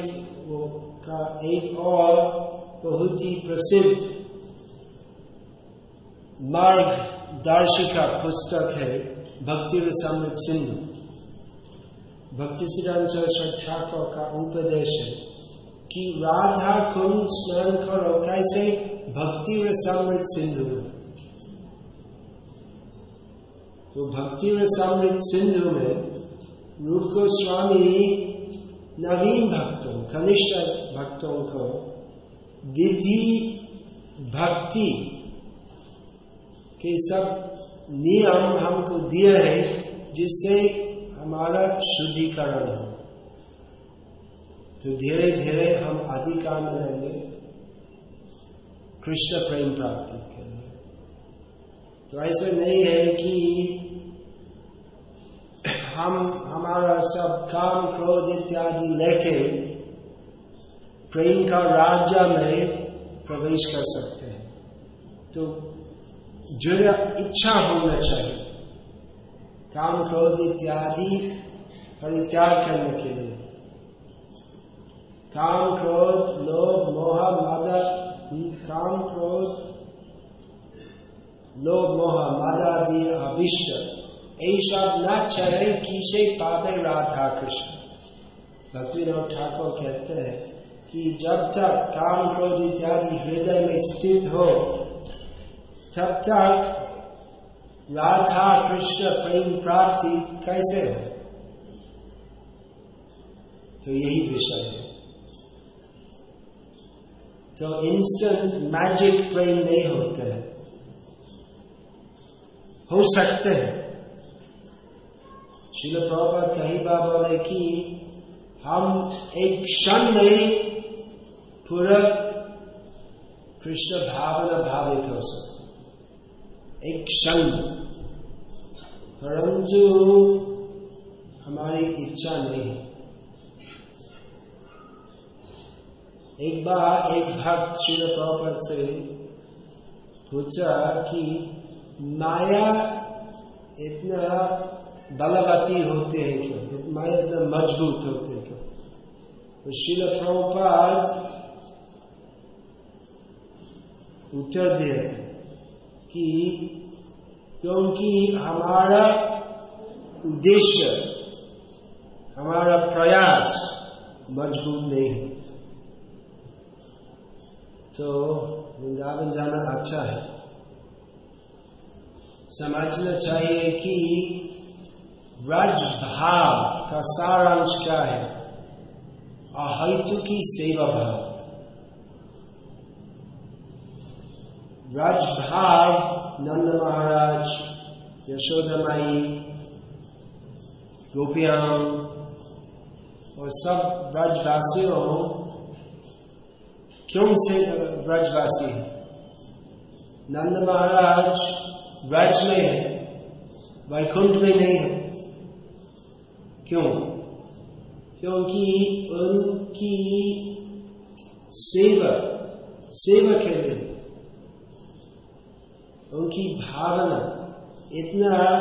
का एक और बहुत ही प्रसिद्ध मार्ग दार्शिका पुस्तक है, भक्ति समृद्ध सिंधु भक्ति सिद्धांत ठाकुर का उपदेश है कि राधा कुंड स्नान करो कैसे भक्ति समृद्ध सिंधु में तो भक्ति समृद्ध सिंधु में रूप गोस्वामी नवीन भक्तों, कनिष्ठ भक्तों को विधि, भक्ति के सब नियम हमको दिए हैं, जिससे हमारा शुद्धिकरण हो। तो धीरे धीरे हम अधिकार में रहेंगे, कृष्ण प्रेम प्राप्ति के लिए। तो ऐसे नहीं है कि हम, हमारा सब काम, क्रोध इत्यादि लेके प्रेम का राज्य में प्रवेश कर सकते हैं। तो जो इच्छा होना चाहिए। काम क्रोध इत्यादि परित्याग करने के लिए। काम क्रोध, लोभ, मोह मादा काम क्रोध, लोभ, मोह मादा आदि अभिष्ट। ऐसा न चले किसे पावे राधा कृष्ण। भक्तिनाथ ठाकुर कहते हैं कि जब तक काम क्रोध इत्यादि हृदय में स्थित हो तब तक राधा कृष्ण प्रेम प्राप्ति कैसे हो? तो यही विषय है। तो इंस्टेंट मैजिक प्रेम नहीं होते हैं। हो सकते हैं। शिल प्रभुपद कहीं बार बोले कि हम एक क्षण में पूरा कृष्ण भावना भावित हो सकते एक क्षण। परंतु हमारी इच्छा नहीं। एक बार एक भक्त शिल प्रपद से पूछा कि माया इतना बलवती होते हैं क्यों? माया इतना मज़बूत होते हैं क्यों? तो शिल प्रभुपाद उत्तर दिए थे। कि क्योंकि हमारा उद्देश्य, हमारा प्रयास मज़बूत नहीं है। तो वृंदावन जाना अच्छा है। समझना चाहिए कि व्रज भाव का सारांश क्या है? अहितु की सेवा भाव। राजभाव नंद महाराज यशोदमाई गोपियाँ और सब ब्रजवासियों क्यों से ब्रजवासी है नंद महाराज ब्रज में है वैकुंठ में नहीं है। क्यों? क्योंकि उनकी सेवा सेवा के लिए उनकी भावना इतना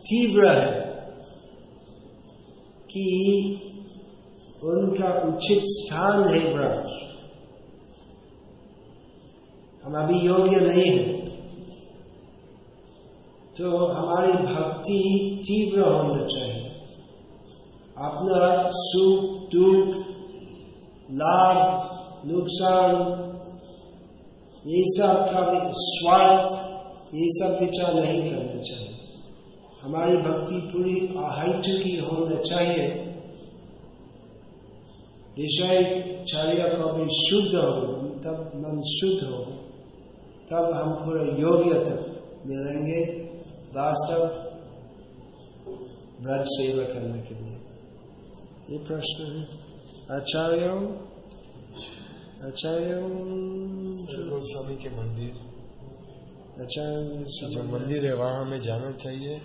तीव्र है कि उनका उचित स्थान है ब्रज हम अभी योग्य नहीं है। तो हमारी भक्ति तीव्र होना चाहिए। अपना सुख, दुख, लाभ, नुकसान ये सब का स्वार्थ, ये सब विचार नहीं करना चाहिए। हमारी भक्ति पूरी अहितु की होना चाहिए। विषय चर्या का भी शुद्ध हो तब मन शुद्ध हो तब हम पूरे योग्य तक मिलेंगे वास्तव ब्रज सेवा करने के लिए। ये प्रश्न है। आचार्य गोस्वामी के मंदिर। आचार्य जो मंदिर है वहाँ हमें जाना चाहिए।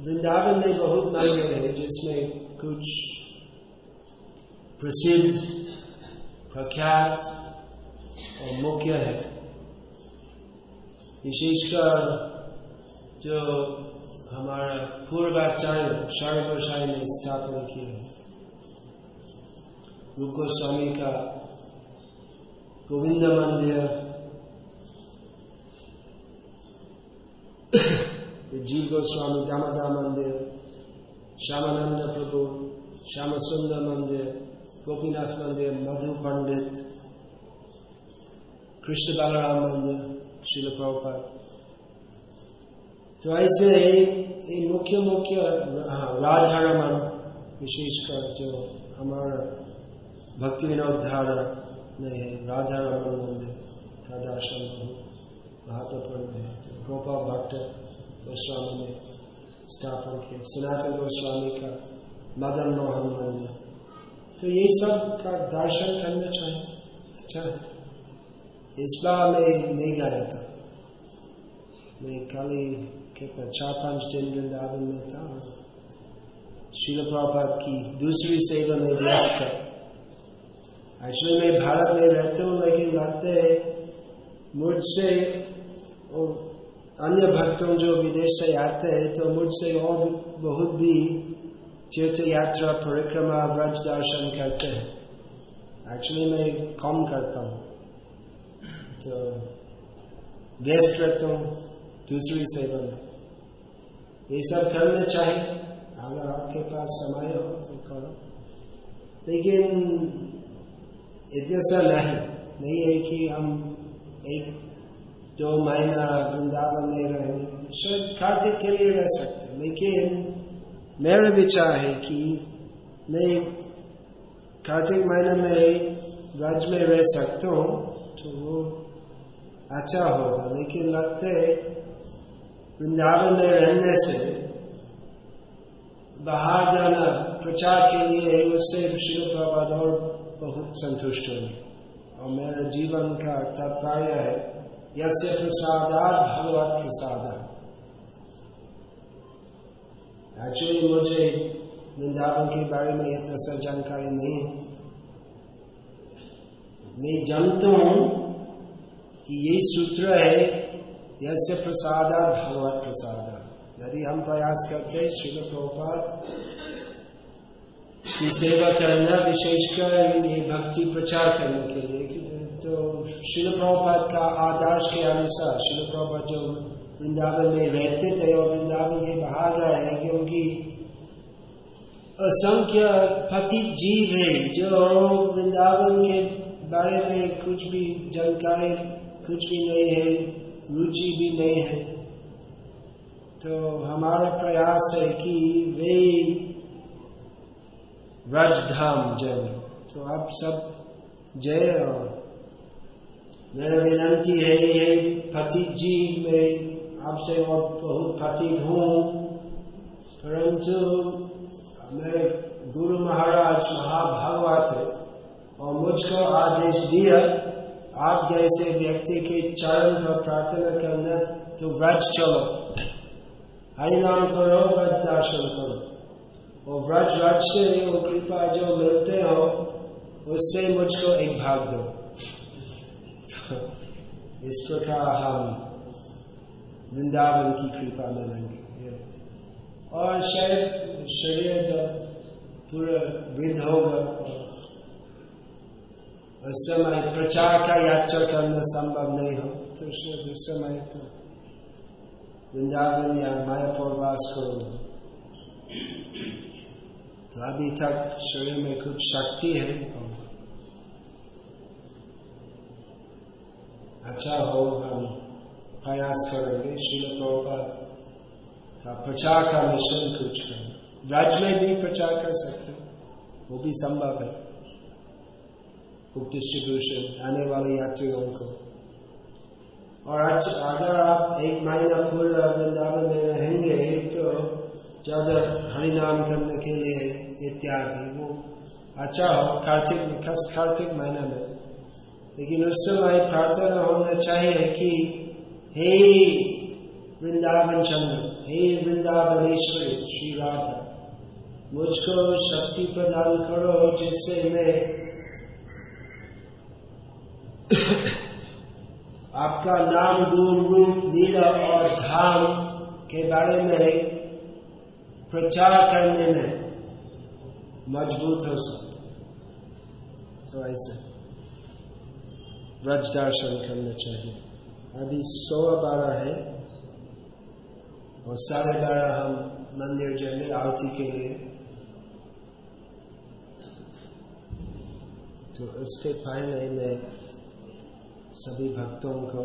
वृंदावन में बहुत मंदिर है जिसमें कुछ प्रसिद्ध प्रख्यात और मुख्य है। विशेषकर जो हमारा पूर्वाचार्य शरण गोसाई ने स्थापना की है। रूप गोस्वामी का गोविंद मंदिर। जीव गोस्वामी दामोदा मंदिर, श्यामानंद प्रभु श्याम सुंदर मंदिर, गोपीनाथ मंदिर, मधु पंडित, कृष्ण बालाराम मंदिर शिल प्रभुपात तो ऐसे ये मुख्य मुख्य राधा रमन विशेषकर जो हमारा भक्ति विनोद धारा में है राधा रमन मंदिर महत्वपूर्ण है तो गोपाल भट्ट गोस्वामी ने स्थापन किया। सनातन गोस्वामी का, मदन मोहन मंदिर। तो ये सब का दर्शन करना चाहिए अच्छा। इस बार मैं नहीं गया था। मैं कल ही कितना चार पाँच दिन वृंदावन में था। शिल प्रभात की दूसरी सेवा में व्यस्त था। एक्चुअली मैं भारत में रहता हूँ, लेकिन लगता है मुझसे अन्य भक्तों जो विदेश से आते हैं तो मुझसे और बहुत भी तीर्थ यात्रा परिक्रमा व्रज दर्शन करते हैं। एक्चुअली मैं कम करता हूँ। तो व्यस्त रहता हूँ, दूसरी सेवा में। ये सब करना चाहिए। अगर आपके पास समय हो तो करो। लेकिन इतना सा नहीं नहीं है कि हम एक दो महीना वृंदावन में रहेंगे शायद कार्तिक के लिए रह सकते लेकिन मेरा विचार है कि मैं कार्तिक महीने में ब्रज में रह सकता हूँ तो वो अच्छा होगा। लेकिन लगते वृंदावन में रहने से बाहर जाना, प्रचार के लिए उससे शिव प्रभात और बहुत संतुष्ट होंगे और मेरा जीवन का तात्पर्य है यसे प्रसादार भगवत प्रसाद एक्चुअली मुझे वृंदावन के बारे में इतना सा जानकारी नहीं है। मैं जानता हूँ कि ये सूत्र है यसे प्रसादार भगवत प्रसाद यदि हम प्रयास करते हैं शिव प्रभुपाद की सेवा करना विशेषकर भक्ति प्रचार करने के लिए तो शिल प्रभुपाद का आदर्श के अनुसार, शिल प्रभुपाद जो वृंदावन में रहते थे और वृंदावन के बाहर गए हैं क्योंकि असंख्य पति जीव है, जो वृंदावन के बारे में कुछ भी जानकारी, कुछ भी नहीं है, रुचि भी नहीं है। तो हमारा प्रयास है कि वे व्रजधाम जय। तो आप सब जय और मेरा विनंती है, ये पति जी में आपसे और बहुत पति हूँ। परंतु मेरे गुरु महाराज महाभागवत है और मुझको आदेश दिया, आप जैसे व्यक्ति के चरण पर प्रार्थना करना तो व्रज चलो। हरि नाम करो व्रज दर्शन करो। और व्रज व्रज से वो कृपा जो मिलते हो, उससे मुझको एक भाग दो। इस प्रकार हम वृंदावन की कृपा मिलेंगे और शायद शरीर जब पूरा वृद्ध होगा, उस समय प्रचार का यात्रा करना संभव नहीं हो तो उस समय तो वृंदावन या मायापुर वास करो तो अभी तक शरीर में कुछ शक्ति है। अच्छा हो हम प्रयास करेंगे। श्री प्रभुपाद का प्रचार का मिशन कुछ करें राज में भी प्रचार कर सकते वो भी संभव है। बुक डिस्ट्रीब्यूशन आने वाले यात्रियों को। और अगर आप एक महीना पूरा वृंदावन में रहेंगे तो ज़्यादा हरिनाम करने के लिए इत्यादि वो अच्छा हो, कार्तिक, खास कार्तिक महीना में। लेकिन उस समय प्रार्थना होना चाहिए कि हे वृंदावन चंद्र, हे वृंदावनेश्वरी श्री राधा, मुझको शक्ति प्रदान करो जिससे मैं आपका नाम, गुण, रूप, लीला और धाम के बारे में प्रचार करने में मज़बूत हो सकते तो ऐसे व्रज दर्शन करना चाहिए। अभी सौ बारह है और साढ़े बारह हम मंदिर जाएँगे आरती के लिए। तो उसके पहले मैं सभी भक्तों को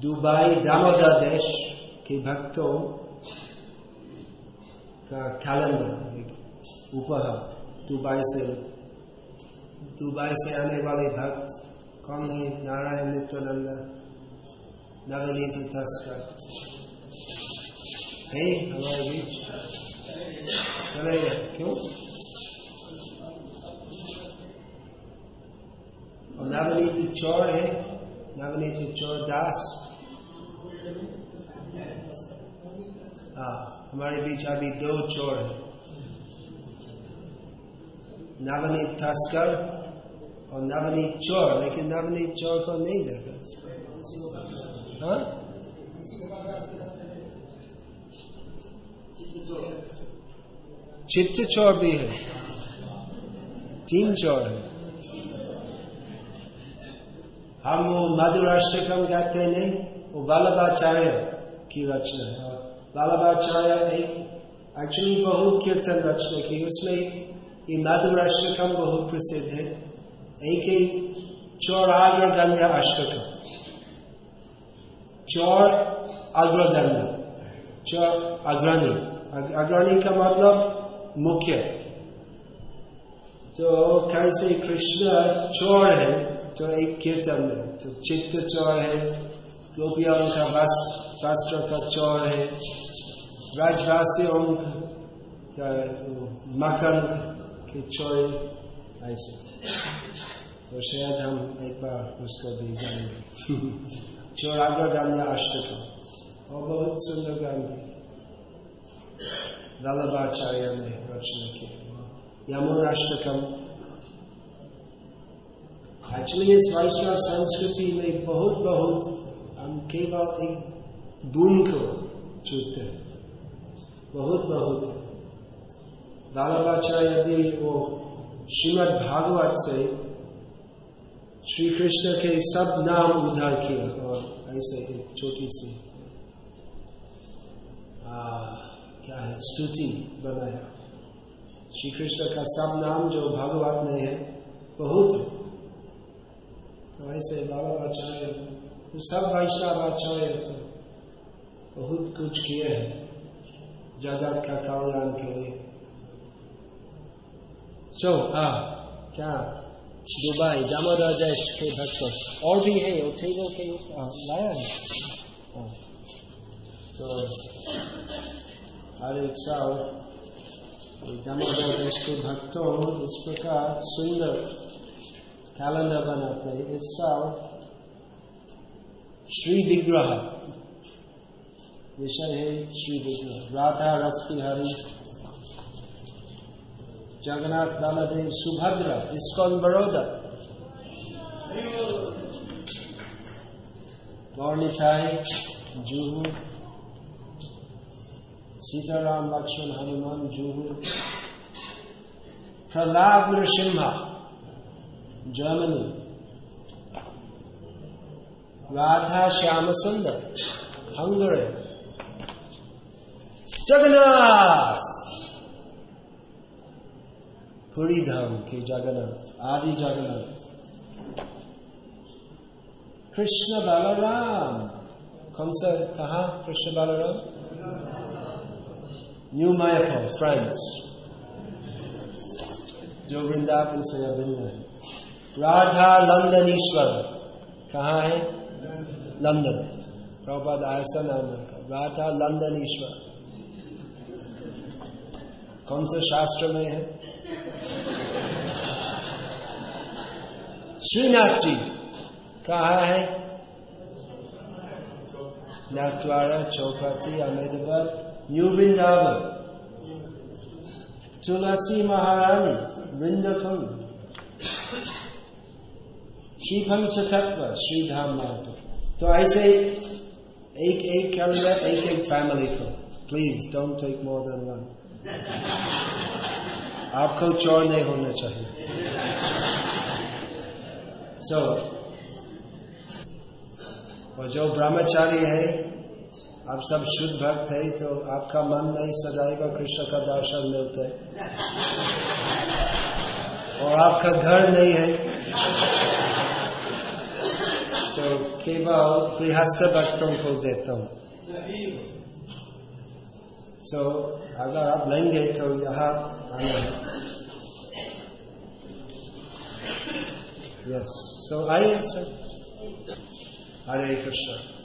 दुबई दामोदर देश के भक्तों का कैलेंडर उपहार दुबई से दुबई से आने वाले भक्त कौन है? नारायण नित्यानंद नवनीत है, हमारे बीच। चले क्यों? और नवनीत चौर है नवनीत चौर दास। हाँ। हमारे बीच अभी दो चोर है। नवनीत तस्कर और नवनीत चौर, लेकिन नवनीत चौर को नहीं देखा। हाँ? चित्त चौर भी है। तीन चौर है। हम मधुराष्ट्रकम कहते नहीं, वो वल्लभाचार्य की रचना है। वल्लभाचार्य एक एक्चुअली बहुत कीर्तन रचना की उसमें ये मधुराष्ट्रकम बहुत प्रसिद्ध है। एक ही चौर अग्रगंध्य अष्टक चौर अग्रगंध्य चौर अग्रणी। अग्रणी का मतलब मुख्य। तो कैसे कृष्ण चौर है तो एक कीर्तन में। तो चित्त चौर है गोपियों का वस्त्र का चौर है। राजवासियों का मकन के चौर ऐसे। तो शायद हम एक बार उसको भी गाएँगे चौराग्र गान्य अष्टकम और बहुत सुंदर गाएँगे वल्लभाचार्य ने रचना की। यमुन अष्टकम। एक्चुअली इस वैष्णव संस्कृति में बहुत बहुत केवल एक बूंद को छूते हैं। बहुत बहुत। वल्लभाचार्य भी वो श्रीमद भागवत से श्री कृष्ण के सब नाम उद्धार किया और ऐसे एक छोटी सी आ, क्या है स्तुति बनाया। श्री कृष्ण का सब नाम जो भागवत में है बहुत है। तो ऐसे बाबा आचार्य तो सब वैष्णव आचार्य तो बहुत कुछ किए हैं। जगत का कल्याण के लिए। सो आ क्या? दुबई दामोदर देश के भक्त। और भी है वो टेबल के लाया है। हाँ। तो हर एक साल दामोदर देश के भक्तों इस प्रकार सुंदर कैलेंडर बनाते हैं। इस साल श्री विग्रह विषय है श्री विग्रह राधा रस हरी जगन्नाथ बलदेव सुभद्रा, इसकॉन बड़ौदा। गौरनिताई जुहू। सीताराम, लक्ष्मण, हनुमान, जुहू। प्रहलाद नृसिम्हा जर्मनी। राधा, श्याम, सुंदर, हंगरी, जगन्नाथ। पुरी धाम के जगन्नाथ, आदि जगन्नाथ। कृष्ण बलराम। कौन सा, कहा, कृष्ण बलराम? न्यू मायापुर फ्रांस जो वृंदावन से अभिन्न है। राधा लंदन ईश्वर कहा है? लंदन प्रभुपाद ऐसा नाम है राधा लंदन ईश्वर कौन से शास्त्र में है? श्रीनाथ जी कहा है? नाथद्वारा चौपाटी अहमदाबाद न्यू वृंदावन तुलसी महारानी वृंदखंड श्री पंच तत्व श्री धाम माधव तो ऐसे एक एक के अंदर एक एक फैमिली को। Please don't take more than one आपको चोर नहीं होना चाहिए। सो so, और जो ब्रह्मचारी है आप सब शुद्ध भक्त है तो आपका मन नहीं सजाएगा कृष्ण का दर्शन मिलते और आपका घर नहीं है। तो केवल गृहस्थ भक्तों को देता हूँ। सो अगर आप लेंगे तो यहाँ यस सो आइए, सर। हरे कृष्ण।